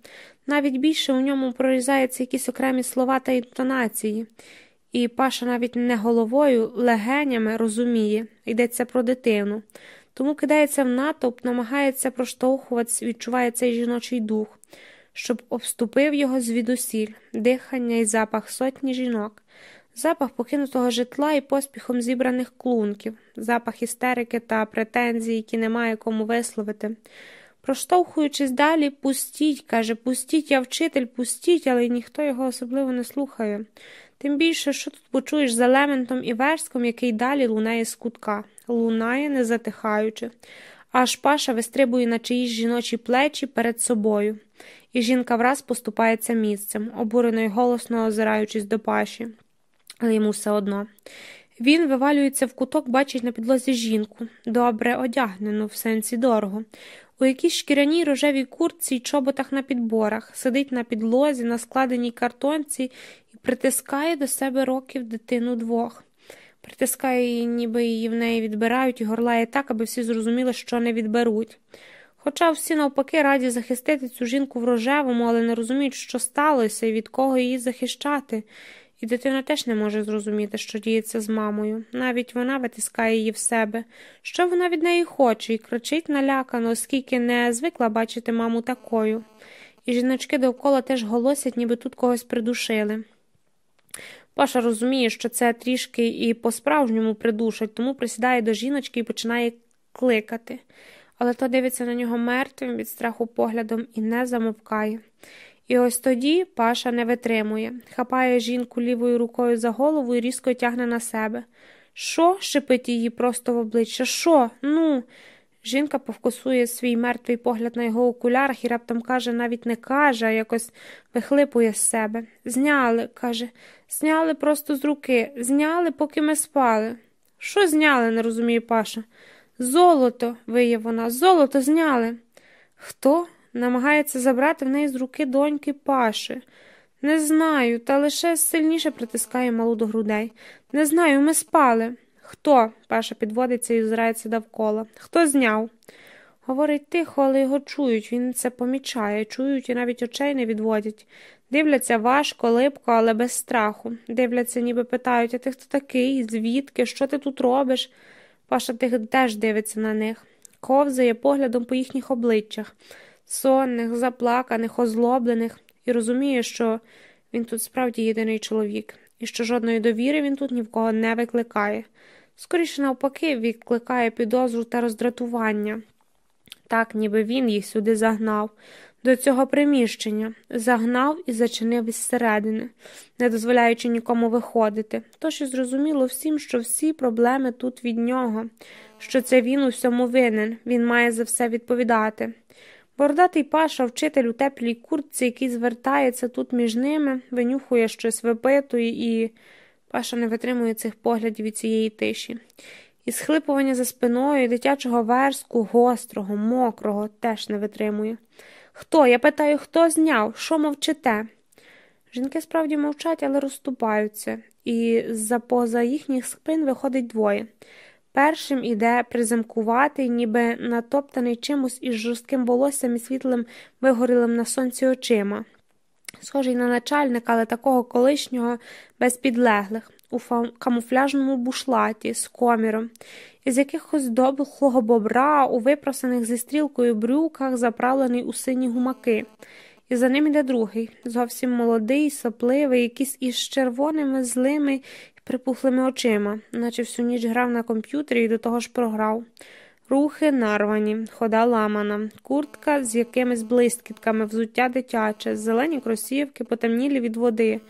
A: Навіть більше у ньому прорізаються якісь окремі слова та інтонації. І Паша навіть не головою, легенями розуміє, йдеться про дитину. Тому кидається в натовп, намагається проштовхуватися, відчуває цей жіночий дух, щоб обступив його звідусіль, дихання і запах сотні жінок, запах покинутого житла і поспіхом зібраних клунків, запах істерики та претензій, які немає кому висловити. Проштовхуючись далі, пустіть, каже, пустіть, я вчитель, пустіть, але ніхто його особливо не слухає. Тим більше, що тут почуєш за лементом і верском, який далі лунає з кутка, лунає, не затихаючи, аж паша вистрибує на чиїсь жіночі плечі перед собою, і жінка враз поступається місцем, обурено й голосно озираючись до паші, але йому все одно. Він вивалюється в куток, бачить на підлозі жінку, добре одягнену, в сенсі дорого. У якійсь шкіряній рожевій куртці й чоботах на підборах, сидить на підлозі, на складеній картонці і притискає до себе років дитину двох. Притискає її, ніби її в неї відбирають і горлає так, аби всі зрозуміли, що не відберуть. Хоча всі навпаки раді захистити цю жінку в рожевому, але не розуміють, що сталося і від кого її захищати. І дитина теж не може зрозуміти, що діється з мамою. Навіть вона витискає її в себе, що вона від неї хоче, і кричить налякано, оскільки не звикла бачити маму такою. І жіночки довкола теж голосять, ніби тут когось придушили. Паша розуміє, що це трішки і по-справжньому придушать, тому присідає до жіночки і починає кликати, але то дивиться на нього мертвим від страху поглядом і не замовкає. І ось тоді Паша не витримує, хапає жінку лівою рукою за голову і різко тягне на себе. Що? шипить її просто в обличчя. Що? Ну. Жінка повкусує свій мертвий погляд на його окулярах і раптом каже, навіть не каже, а якось вихлипує з себе. Зняли, каже, зняли просто з руки, зняли, поки ми спали. Що зняли? не розуміє Паша. Золото, виє вона, золото зняли. Хто? намагається забрати в неї з руки доньки Паши. Не знаю, та лише сильніше притискає малу до грудей. Не знаю, ми спали. Хто? Паша підводиться і озирається довкола. Хто зняв? Говорить тихо, але його чують, він це помічає, чують і навіть очей не відводять. Дивляться важко, липко, але без страху. Дивляться, ніби питають, а ти хто такий? Звідки? Що ти тут робиш? Паша теж дивиться на них, ковзає поглядом по їхніх обличчях. Сонних, заплаканих, озлоблених, і розуміє, що він тут справді єдиний чоловік, і що жодної довіри він тут ні в кого не викликає. Скоріше, навпаки, відкликає підозру та роздратування. Так, ніби він їх сюди загнав, до цього приміщення, загнав і зачинив із середини, не дозволяючи нікому виходити. Тож і зрозуміло всім, що всі проблеми тут від нього, що це він у всьому винен, він має за все відповідати. Бородатий паша, вчитель у теплій куртці, який звертається тут між ними, винюхує щось випитує, і паша не витримує цих поглядів і цієї тиші. І схлипування за спиною дитячого верску, гострого, мокрого, теж не витримує. Хто? Я питаю, хто зняв? Що мовчите? Жінки справді мовчать, але розступаються, і з за поза їхніх спин виходить двоє. Першим іде приземкуватий, ніби натоптаний чимось із жорстким волоссям і світлим вигорілим на сонці очима. Схожий на начальника, але такого колишнього без підлеглих, у камуфляжному бушлаті з коміром, із якихось добухлого бобра, у випросаних зі стрілкою брюках, заправлений у сині гумаки. І за ним іде другий, зовсім молодий, сопливий, якийсь із червоними, злими припухлими очима, наче всю ніч грав на комп'ютері і до того ж програв. Рухи нарвані, хода ламана, куртка з якимись блискітками, взуття дитяче, зелені кросівки, потемнілі від води.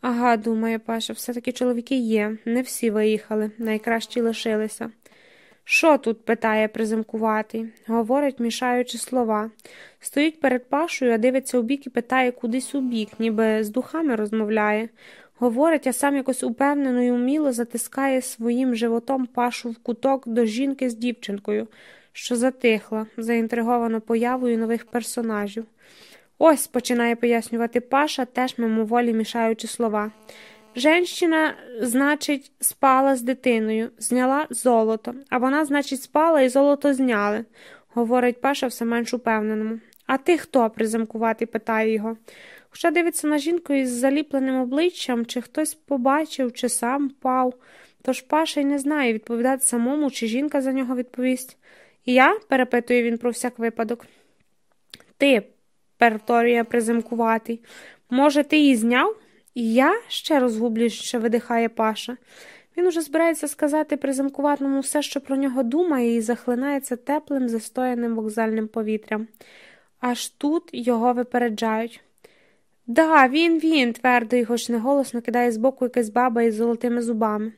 A: Ага, думає Паша, все таки чоловіки є, не всі виїхали, найкращі лишилися. Що тут? питає приземкуватий, говорить, мішаючи слова. Стоїть перед пашою, а дивиться у бік і питає кудись у бік, ніби з духами розмовляє. Говорить, а сам якось упевнено і уміло затискає своїм животом пашу в куток до жінки з дівчинкою, що затихла, заінтригована появою нових персонажів. Ось починає пояснювати Паша, теж мимоволі мішаючи слова. Женщина, значить, спала з дитиною, зняла золото, а вона, значить, спала і золото зняли, говорить Паша все менш упевненому. А ти хто? приземкуватий питає його. Хоча дивиться на жінку із заліпленим обличчям, чи хтось побачив, чи сам впав. Тож Паша й не знає, відповідати самому, чи жінка за нього відповість. Я? перепитує він про всяк випадок. Ти, перторія приземкуватий. Може, ти її зняв? І я? ще розгублюще видихає Паша. Він уже збирається сказати приземкуватному все, що про нього думає, і захлинається теплим, застояним вокзальним повітрям. Аж тут його випереджають. Да, він, він, твердо і хоч не голосно кидає збоку якась баба із золотими зубами.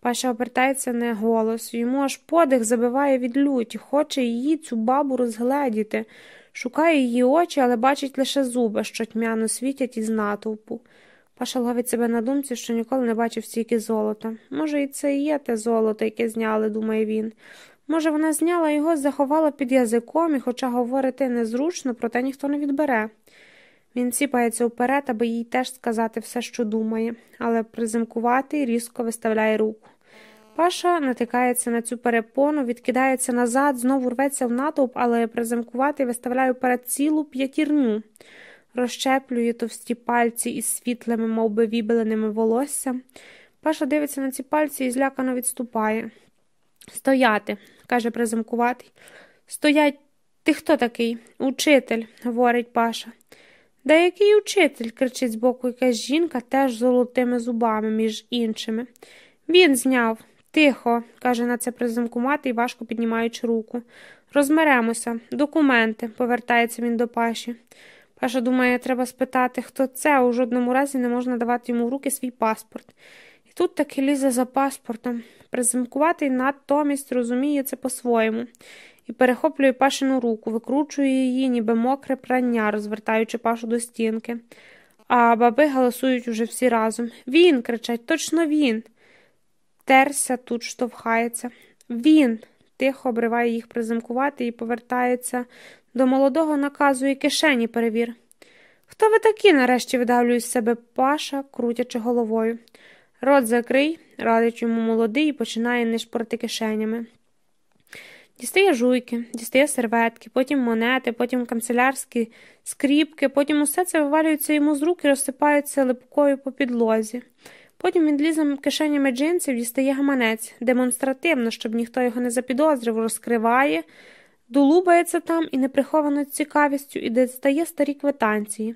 A: Паша обертається не голос, йому аж подих забиває від люті, хоче її, цю бабу, розгледіти, шукає її очі, але бачить лише зуби, що тьмяно світять із натовпу. Паша ловить себе на думці, що ніколи не бачив стільки золота. Може, і це і є те золото, яке зняли, думає він. Може, вона зняла його, заховала під язиком, і, хоча говорити незручно, проте ніхто не відбере. Він ціпається вперед, аби їй теж сказати все, що думає, але призимкуватий різко виставляє руку. Паша натикається на цю перепону, відкидається назад, знову рветься в натовп, але приземкуватий виставляє вперед цілу п'ятірню, розщеплює товсті пальці із світлими, мов би, вібеленими волоссям. Паша дивиться на ці пальці і злякано відступає. Стояти, каже приземкуватий. Стоять, ти хто такий? Учитель, говорить Паша. Да який учитель? кричить збоку якась жінка, теж золотими зубами, між іншими. Він зняв. Тихо, каже на це приземкуватий, важко піднімаючи руку. Розмеремося, документи, повертається він до Паші. Паша думає, треба спитати, хто це, у жодному разі не можна давати йому в руки свій паспорт. І тут таки лізе за паспортом. Приземкуватий натомість розуміє це по-своєму і перехоплює пашину руку, викручує її, ніби мокре прання, розвертаючи пашу до стінки. А баби галасують уже всі разом. Він, кричать, точно він. Терся тут штовхається. Він. Тихо обриває їх приземкувати і повертається до молодого наказу і кишені перевір. Хто ви такі? нарешті видавлює з себе паша, крутячи головою. Рот закрий, радить йому молодий і починає нишпорити кишенями. Дістає жуйки, дістає серветки, потім монети, потім канцелярські скріпки, потім усе це вивалюється йому з рук і розсипається липкою по підлозі. Потім він лізе кишенями джинсів, дістає гаманець, демонстративно, щоб ніхто його не запідозрив, розкриває, долубається там і неприхованою цікавістю і дістає старі квитанції,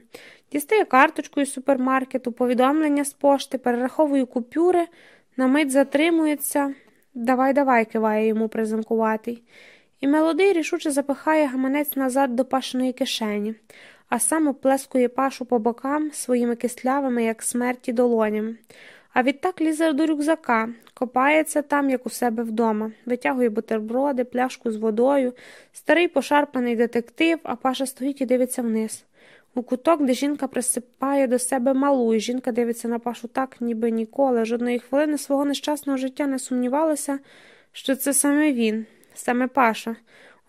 A: дістає карточку із супермаркету, повідомлення з пошти, перераховує купюри, на мить затримується. Давай, давай, киває йому приземкуватий. І мелодий рішуче запихає гаманець назад до пашиної кишені, а сам оплескує пашу по бокам своїми кислявими, як смерті, долонями. А відтак лізе до рюкзака, копається там, як у себе вдома, витягує бутерброди, пляшку з водою, старий пошарпаний детектив, а паша стоїть і дивиться вниз. У куток, де жінка присипає до себе малу, і жінка дивиться на пашу так, ніби ніколи, жодної хвилини свого нещасного життя не сумнівалася, що це саме він, саме паша.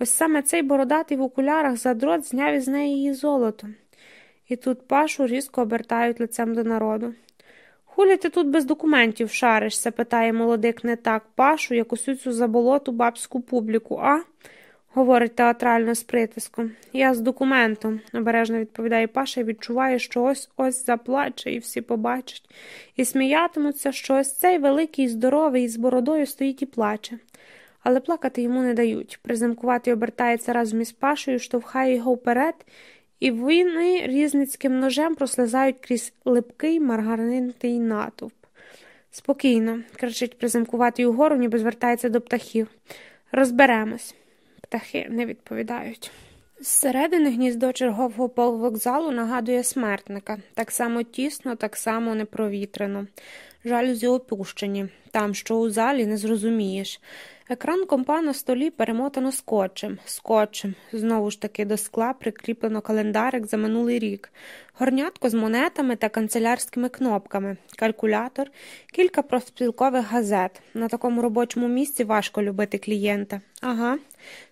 A: Ось саме цей бородатий в окулярах задрот зняв із неї її золото. І тут пашу різко обертають лицем до народу. Хулі ти тут без документів шаришся? питає молодик не так пашу, як усю цю заболоту бабську публіку, а? говорить театрально з притиском. Я з документом, обережно відповідає Паша і відчуває, що ось ось заплаче, і всі побачать, і сміятимуться, що ось цей великий, здоровий з бородою стоїть і плаче. Але плакати йому не дають. Приземкуватий обертається разом із Пашею, штовхає його вперед, і вони різницьким ножем прослизають крізь липкий маргаринний натовп. Спокійно, кричить приземкуватий угору, ніби звертається до птахів. Розберемось птахи не відповідають. Зсередини гніздо чергового полвокзалу нагадує смертника так само тісно, так само непровітрено. Жалюзі опущені, там, що у залі, не зрозумієш. Екран компа на столі перемотано скотчем, скотчем, знову ж таки до скла прикріплено календарик за минулий рік, горнятко з монетами та канцелярськими кнопками, калькулятор, кілька профспілкових газет. На такому робочому місці важко любити клієнта. Ага,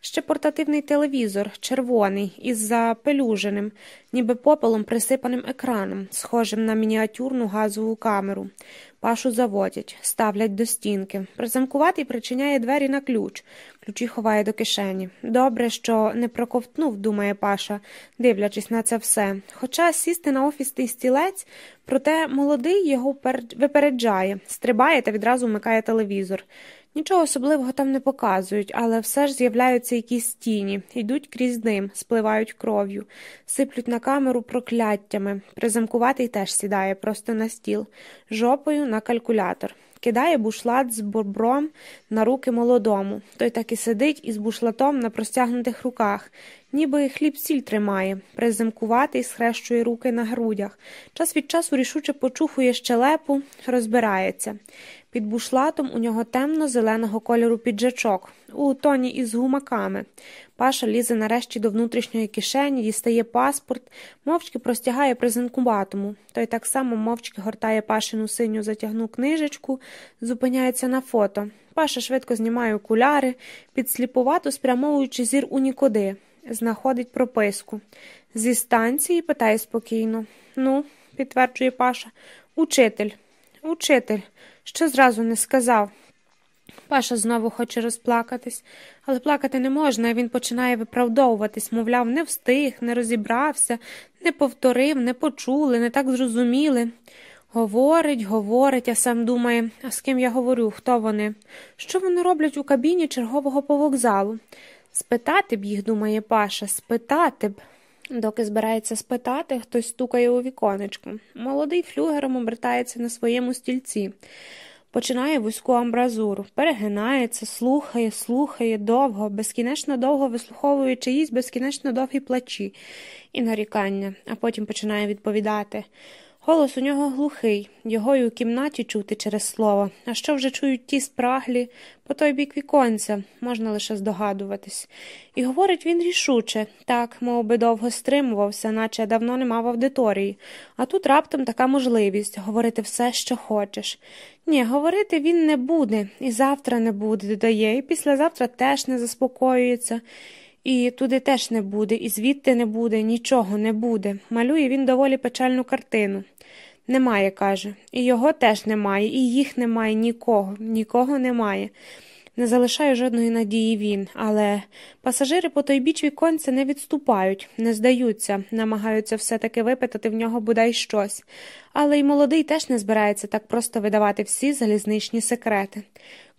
A: ще портативний телевізор, червоний, із запелюженим, ніби попелом присипаним екраном, схожим на мініатюрну газову камеру. Пашу заводять, ставлять до стінки. Призамкуватий причиняє двері на ключ, ключі ховає до кишені. Добре, що не проковтнув, думає Паша, дивлячись на це все. Хоча сісти на офісний стілець, проте молодий його випереджає, стрибає та відразу вмикає телевізор. Нічого особливого там не показують, але все ж з'являються якісь тіні, йдуть крізь дим, спливають кров'ю, сиплють на камеру прокляттями. Призамкуватий теж сідає просто на стіл, жопою на калькулятор. Кидає бушлат з бобром на руки молодому. Той так і сидить із бушлатом на простягнутих руках, ніби хліб сіль тримає, приземкуватий, схрещує руки на грудях. Час від часу рішуче почухує щелепу, розбирається. Під бушлатом у нього темно-зеленого кольору піджачок, у тоні із гумаками. Паша лізе нарешті до внутрішньої кишені, дістає паспорт, мовчки простягає презенкуватому. Той так само мовчки гортає пашину синю затягну книжечку, зупиняється на фото. Паша швидко знімає окуляри, підсліпувато спрямовуючи зір у нікуди. Знаходить прописку. Зі станції питає спокійно. Ну, підтверджує Паша, учитель, учитель, що зразу не сказав. Паша знову хоче розплакатись, але плакати не можна, і він починає виправдовуватись, мовляв, не встиг, не розібрався, не повторив, не почули, не так зрозуміли. Говорить, говорить, а сам думає, а з ким я говорю, хто вони? Що вони роблять у кабіні чергового повокзалу? Спитати б їх, думає Паша, спитати б. Доки збирається спитати, хтось стукає у віконечко. Молодий флюгером обертається на своєму стільці, починає вузьку амбразуру, перегинається, слухає, слухає довго, безкінечно довго вислуховує чиїсь безкінечно довгі плачі і нарікання, а потім починає відповідати. Голос у нього глухий, його й у кімнаті чути через слово, а що вже чують ті спраглі по той бік віконця, можна лише здогадуватись. І говорить він рішуче, так, мов би довго стримувався, наче давно не мав аудиторії, а тут раптом така можливість говорити все, що хочеш. Ні, говорити він не буде, і завтра не буде, додає, і післязавтра теж не заспокоюється. І туди теж не буде, і звідти не буде, нічого не буде. Малює він доволі печальну картину. Немає, каже, і його теж немає, і їх немає нікого, нікого немає. Не залишає жодної надії він, але пасажири по той біч віконця не відступають, не здаються, намагаються все таки випитати в нього бодай щось. Але й молодий теж не збирається так просто видавати всі залізничні секрети.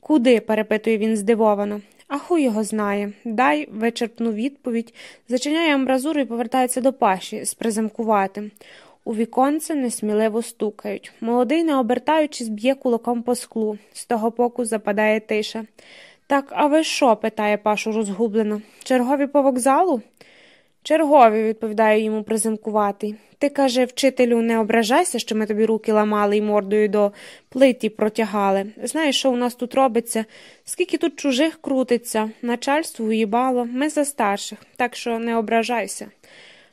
A: Куди? перепитує він здивовано. А хуй його знає. Дай вичерпну відповідь, зачиняє амбразуру і повертається до паші з приземкуватим. У віконце несміливо стукають. Молодий, не обертаючись, б'є кулаком по склу. З того боку западає тиша. Так, а ви що? питає Пашу розгублено. Чергові по вокзалу? Чергові, відповідає йому приземкуватий. Ти, каже, вчителю, не ображайся, що ми тобі руки ламали і мордою до плиті протягали. Знаєш, що у нас тут робиться? Скільки тут чужих крутиться, начальство уїбало, ми за старших, так що не ображайся.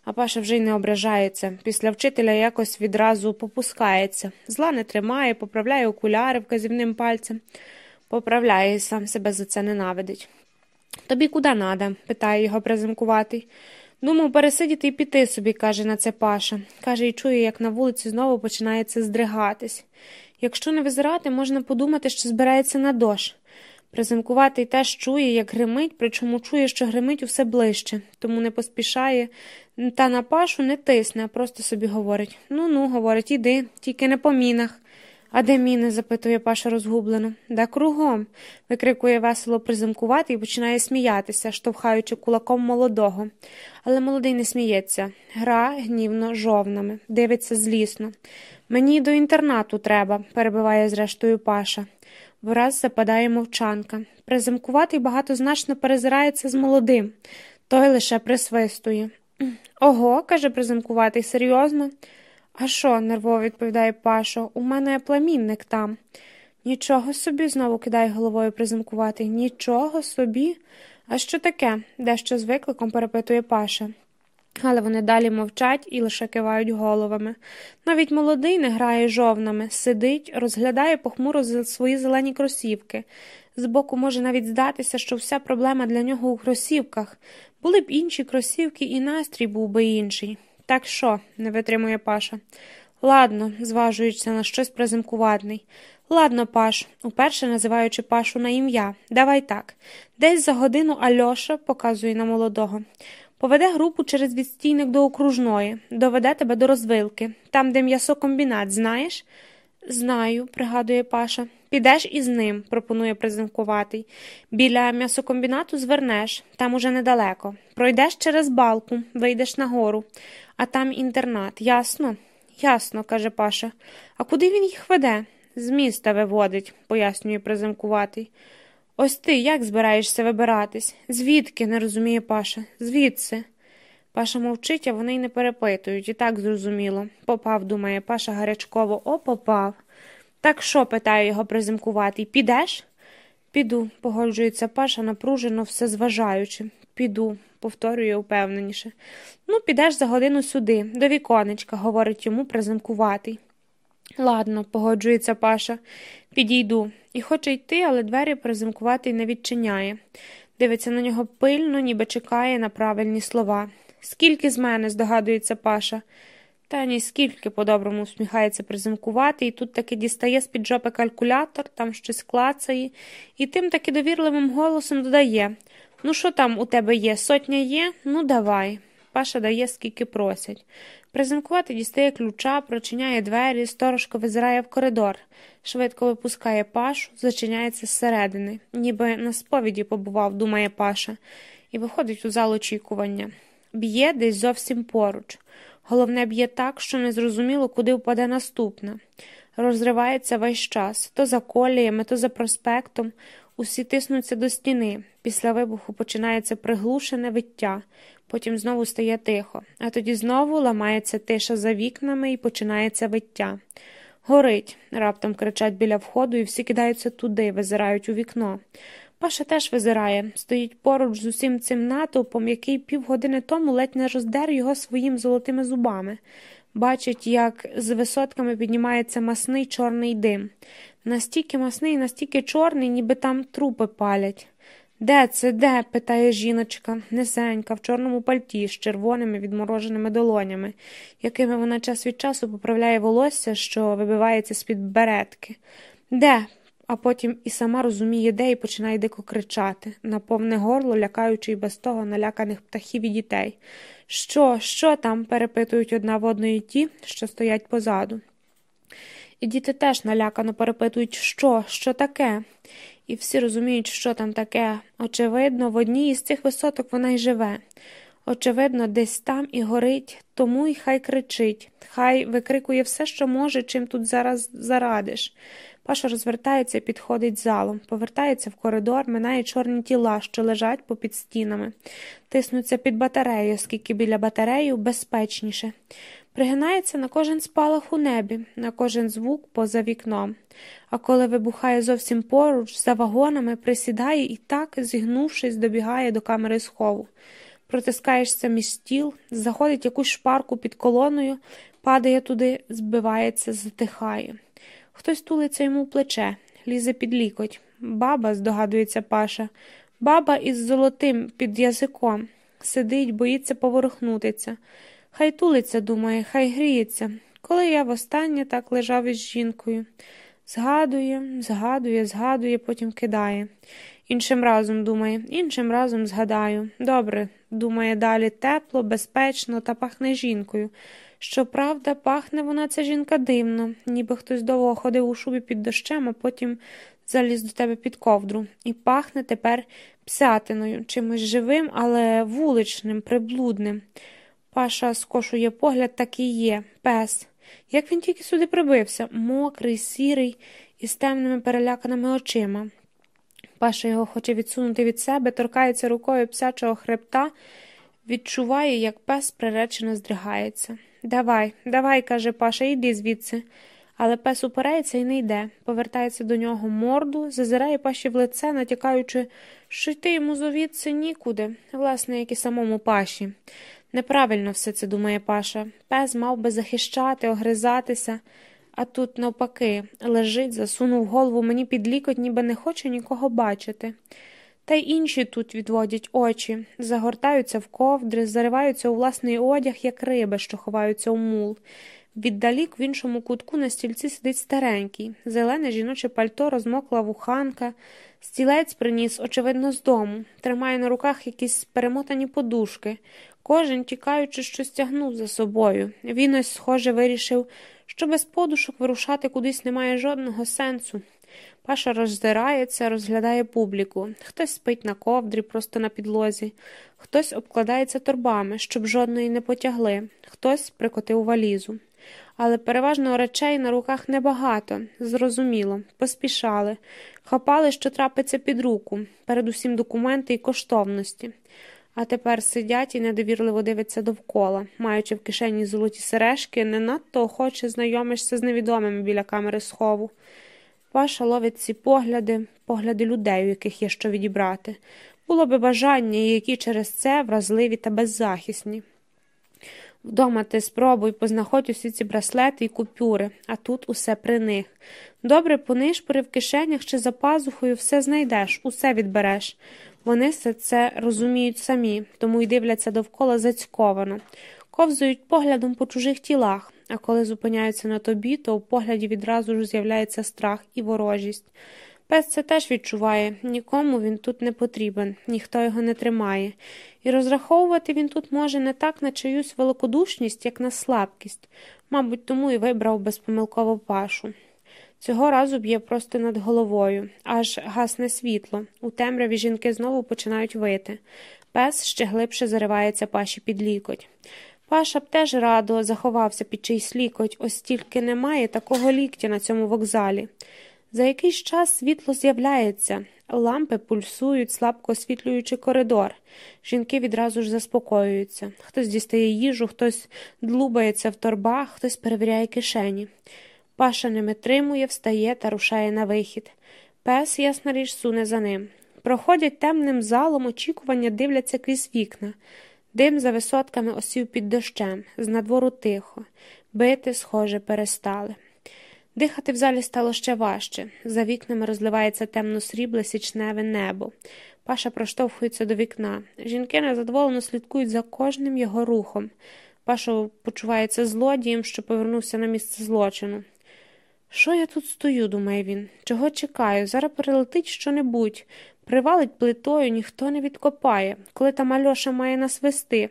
A: А Паша вже й не ображається. Після вчителя якось відразу попускається. Зла не тримає, поправляє окуляри вказівним пальцем. Поправляє і сам себе за це ненавидить. Тобі куди надо? питає його презимкуватий. Думав пересидіти і піти собі, каже на це Паша. Каже, і чує, як на вулиці знову починається здригатись. Якщо не визирати, можна подумати, що збирається на дощ. Презимкуватий теж чує, як гримить, причому чує, що гримить усе ближче, тому не поспішає, та на пашу не тисне, а просто собі говорить ну ну, говорить, іди, тільки не по мінах. А де міни? запитує Паша розгублено. Да кругом. викрикує весело приземкувати і починає сміятися, штовхаючи кулаком молодого. Але молодий не сміється. Гра гнівно жовнами, дивиться злісно. Мені до інтернату треба, перебиває зрештою Паша. Враз западає мовчанка. Приземкуватий багатозначно перезирається з молодим, той лише присвистує. Ого, каже приземкуватий, серйозно? А що? нервово відповідає Пашо, у мене племінник там. Нічого собі, знову кидає головою приземкуватий. Нічого собі. А що таке? дещо з викликом перепитує Паша. Але вони далі мовчать і лише кивають головами. Навіть молодий не грає жовнами, сидить, розглядає похмуро свої зелені кросівки. Збоку може навіть здатися, що вся проблема для нього у кросівках. Були б інші кросівки, і настрій був би інший. Так що, не витримує Паша. Ладно, зважуючися на щось презимкуватний. Ладно, Паш, уперше називаючи Пашу на ім'я. Давай так. Десь за годину Альоша, показує на молодого, поведе групу через відстійник до окружної, доведе тебе до розвилки, там, де м'ясокомбінат, знаєш? Знаю, пригадує Паша. Підеш із ним, пропонує презимкуватий. Біля м'ясокомбінату звернеш, там уже недалеко. Пройдеш через балку, вийдеш нагору, а там інтернат. Ясно? Ясно, каже Паша. А куди він їх веде? З міста виводить, пояснює презимкуватий. Ось ти як збираєшся вибиратись? Звідки? не розуміє Паша. Звідси. Паша мовчить, а вони й не перепитують, і так зрозуміло. Попав, думає Паша гарячково, о, попав. Так що? питає його презимкуватий. Підеш? Піду, погоджується Паша, напружено, все зважаючи. Піду, повторює упевненіше. Ну, підеш за годину сюди, до віконечка, говорить йому презимкуватий. Ладно, погоджується Паша, підійду. І хоче йти, але двері презимкуватий не відчиняє. Дивиться на нього пильно, ніби чекає на правильні слова. Скільки з мене, здогадується Паша. Та ні скільки по-доброму усміхається презимкувати, і тут таки дістає з під жопи калькулятор, там щось клацає, і тим таки довірливим голосом додає Ну, що там у тебе є? Сотня є? Ну, давай. Паша дає, скільки просять. Презимкувати дістає ключа, прочиняє двері, сторожко визирає в коридор, швидко випускає пашу, зачиняється зсередини, ніби на сповіді побував, думає Паша, і виходить у зал очікування. Б'є десь зовсім поруч. Головне б'є так, що незрозуміло, куди впаде наступна. Розривається весь час то за коліями, то за проспектом. Усі тиснуться до стіни. Після вибуху починається приглушене виття, потім знову стає тихо, а тоді знову ламається тиша за вікнами і починається виття. Горить, раптом кричать біля входу, і всі кидаються туди, визирають у вікно. Паша теж визирає, стоїть поруч з усім цим натовпом, який півгодини тому ледь не роздер його своїм золотими зубами. Бачить, як з висотками піднімається масний чорний дим. Настільки масний, настільки чорний, ніби там трупи палять. Де це, де? питає жіночка, низенька, в чорному пальті з червоними відмороженими долонями, якими вона час від часу поправляє волосся, що вибивається з під беретки. Де? а потім і сама розуміє, де і починає дико кричати, на повне горло, лякаючи й без того наляканих птахів і дітей. Що, що там? перепитують одна в одної ті, що стоять позаду. І діти теж налякано перепитують, що, що таке, і всі розуміють, що там таке. Очевидно, в одній із цих висоток вона й живе. Очевидно, десь там і горить, тому й хай кричить, хай викрикує все, що може, чим тут зараз зарадиш. Паша розвертається і підходить залом, повертається в коридор, минає чорні тіла, що лежать попід стінами, тиснуться під батарею, оскільки біля батареї безпечніше. Пригинається на кожен спалах у небі, на кожен звук поза вікном. А коли вибухає зовсім поруч, за вагонами, присідає і так, зігнувшись, добігає до камери схову. Протискаєшся між стіл, заходить якусь шпарку під колоною, падає туди, збивається, затихає. Хтось тулиться йому плече, лізе під лікоть. Баба, здогадується Паша, баба із золотим під язиком. Сидить, боїться поворухнутися. Хай тулиться, думає, хай гріється. Коли я востаннє так лежав із жінкою. Згадує, згадує, згадує, потім кидає. Іншим разом думає, іншим разом згадаю. Добре, думає далі тепло, безпечно та пахне жінкою. Щоправда, пахне вона ця жінка дивно, ніби хтось довго ходив у шубі під дощем, а потім заліз до тебе під ковдру, і пахне тепер псятиною, чимось живим, але вуличним, приблудним. Паша скошує погляд, так і є, пес. Як він тільки сюди прибився, мокрий, сірий, із темними переляканими очима. Паша його хоче відсунути від себе, торкається рукою псячого хребта, відчуває, як пес приречено здригається. Давай, давай, каже Паша, йди звідси. Але пес упирається і не йде, повертається до нього морду, зазирає паші в лице, натякаючи, що йти йому зовідси нікуди, власне, як і самому паші. Неправильно все це думає Паша. Пес мав би захищати, огризатися, а тут, навпаки, лежить, засунув голову мені під лікоть, ніби не хоче нікого бачити. Та й інші тут відводять очі, загортаються в ковдри, зариваються у власний одяг, як риби, що ховаються у мул. Віддалік в іншому кутку на стільці сидить старенький, зелене жіноче пальто, розмокла вуханка, стілець приніс, очевидно, з дому, тримає на руках якісь перемотані подушки. Кожен, тікаючи, щось тягнув за собою. Він ось, схоже, вирішив, що без подушок вирушати кудись немає жодного сенсу. Паша роздирається, розглядає публіку. Хтось спить на ковдрі, просто на підлозі, хтось обкладається торбами, щоб жодної не потягли, хтось прикотив валізу. Але переважно речей на руках небагато, зрозуміло, поспішали, хапали, що трапиться під руку, передусім документи і коштовності. А тепер сидять і недовірливо дивляться довкола, маючи в кишені золоті сережки, не надто охоче знайомишся з невідомими біля камери схову. Паша ловить ці погляди, погляди людей, у яких є що відібрати. Було би бажання, які через це вразливі та беззахисні. Вдома ти спробуй познаходь усі ці браслети і купюри, а тут усе при них. Добре понишпори в кишенях чи за пазухою все знайдеш, усе відбереш. Вони все це розуміють самі, тому й дивляться довкола зацьковано, ковзують поглядом по чужих тілах, а коли зупиняються на тобі, то у погляді відразу ж з'являється страх і ворожість. Пес це теж відчуває, нікому він тут не потрібен, ніхто його не тримає, і розраховувати він тут може не так на чиюсь великодушність, як на слабкість, мабуть, тому і вибрав безпомилково пашу. Цього разу б'є просто над головою, аж гасне світло. У темряві жінки знову починають вити. Пес ще глибше заривається паші під лікоть. Паша б теж радо заховався під чийсь лікоть, ось тільки немає такого ліктя на цьому вокзалі. За якийсь час світло з'являється, лампи пульсують, слабко освітлюючи коридор. Жінки відразу ж заспокоюються. Хтось дістає їжу, хтось длубається в торбах, хтось перевіряє кишені. Паша не витримує, встає та рушає на вихід. Пес, ясна річ, суне за ним. Проходять темним залом, очікування дивляться крізь вікна. Дим за висотками осів під дощем, з надвору тихо, бити, схоже, перестали. Дихати в залі стало ще важче. За вікнами розливається темно срібле січневе небо. Паша проштовхується до вікна. Жінки незадоволено слідкують за кожним його рухом. Паша почувається злодієм, що повернувся на місце злочину. Що я тут стою, думає він, чого чекаю? Зараз перелетить що-небудь, привалить плитою, ніхто не відкопає, коли там Альоша має нас вести.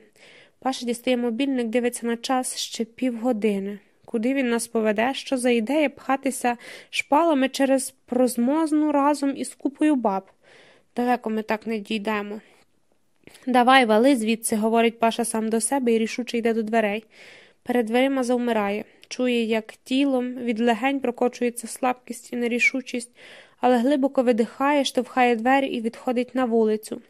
A: Паша дістає мобільник, дивиться на час ще півгодини. Куди він нас поведе, що за ідея пхатися шпалами через прозмозну разом із купою баб? Далеко ми так не дійдемо. Давай, вали звідси, говорить Паша сам до себе і рішуче йде до дверей. Перед дверима завмирає, чує, як тілом від легень прокочується слабкість і нерішучість, але глибоко видихає, штовхає двері і відходить на вулицю.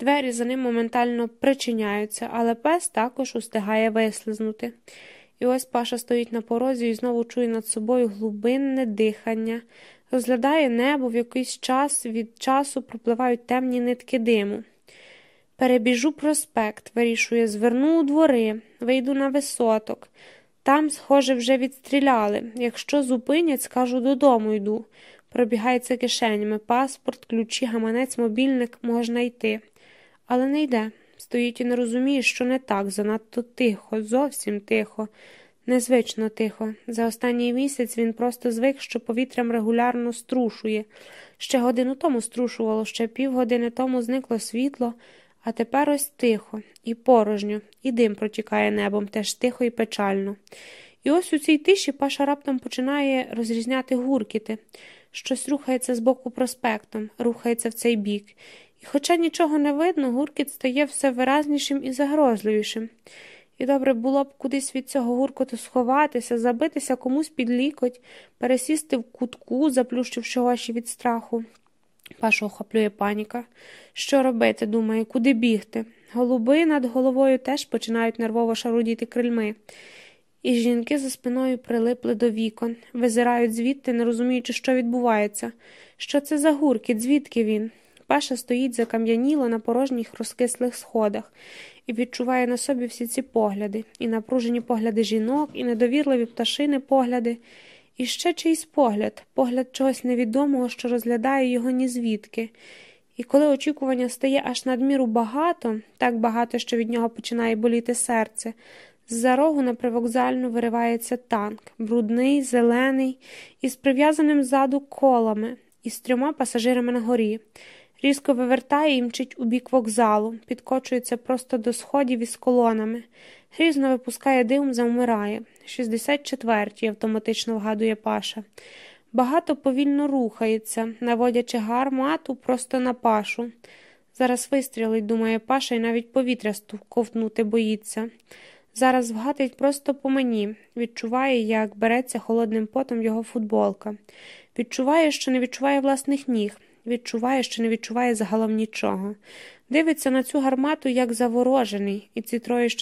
A: Двері за ним моментально причиняються, але пес також устигає вислизнути. І ось Паша стоїть на порозі і знову чує над собою глибинне дихання, розглядає небо в якийсь час від часу пропливають темні нитки диму. Перебіжу проспект, вирішує, зверну у двори, вийду на висоток. Там, схоже, вже відстріляли. Якщо зупинять, скажу додому йду. Пробігається кишенями, паспорт, ключі, гаманець, мобільник можна йти. Але не йде. Стоїть і не розуміє, що не так, занадто тихо, зовсім тихо, незвично тихо. За останній місяць він просто звик, що повітрям регулярно струшує. Ще годину тому струшувало, ще півгодини тому зникло світло. А тепер ось тихо, і порожньо, і дим протікає небом, теж тихо і печально. І ось у цій тиші Паша раптом починає розрізняти гуркіти. Щось рухається з боку проспектом, рухається в цей бік. І, хоча нічого не видно, гуркіт стає все виразнішим і загрозливішим. І добре було б кудись від цього гуркоту сховатися, забитися комусь під лікоть, пересісти в кутку, заплющивши очі від страху. Пашу охоплює паніка. Що робити, думає, куди бігти? Голуби над головою теж починають нервово шарудіти крильми. і жінки за спиною прилипли до вікон, визирають звідти, не розуміючи, що відбувається. Що це за гуркіт, звідки він? Паша стоїть закам'яніло на порожніх розкислих сходах і відчуває на собі всі ці погляди, і напружені погляди жінок, і недовірливі пташини погляди, і ще чийсь погляд, погляд чогось невідомого, що розглядає його ні звідки. І коли очікування стає аж надміру багато, так багато, що від нього починає боліти серце, з-за рогу на привокзальну виривається танк, брудний, зелений, із прив'язаним ззаду колами, і з трьома пасажирами на горі. Різко вивертає і мчить у бік вокзалу, підкочується просто до сходів із колонами. Грізно випускає дим, завмирає. 64-й, автоматично вгадує Паша. Багато повільно рухається, наводячи гармату просто на пашу. Зараз вистрілить, думає Паша, і навіть повітря ковтнути боїться. Зараз вгатить просто по мені, відчуває, як береться холодним потом його футболка. Відчуває, що не відчуває власних ніг, відчуває, що не відчуває загалом нічого. Дивиться на цю гармату, як заворожений, і ці троє,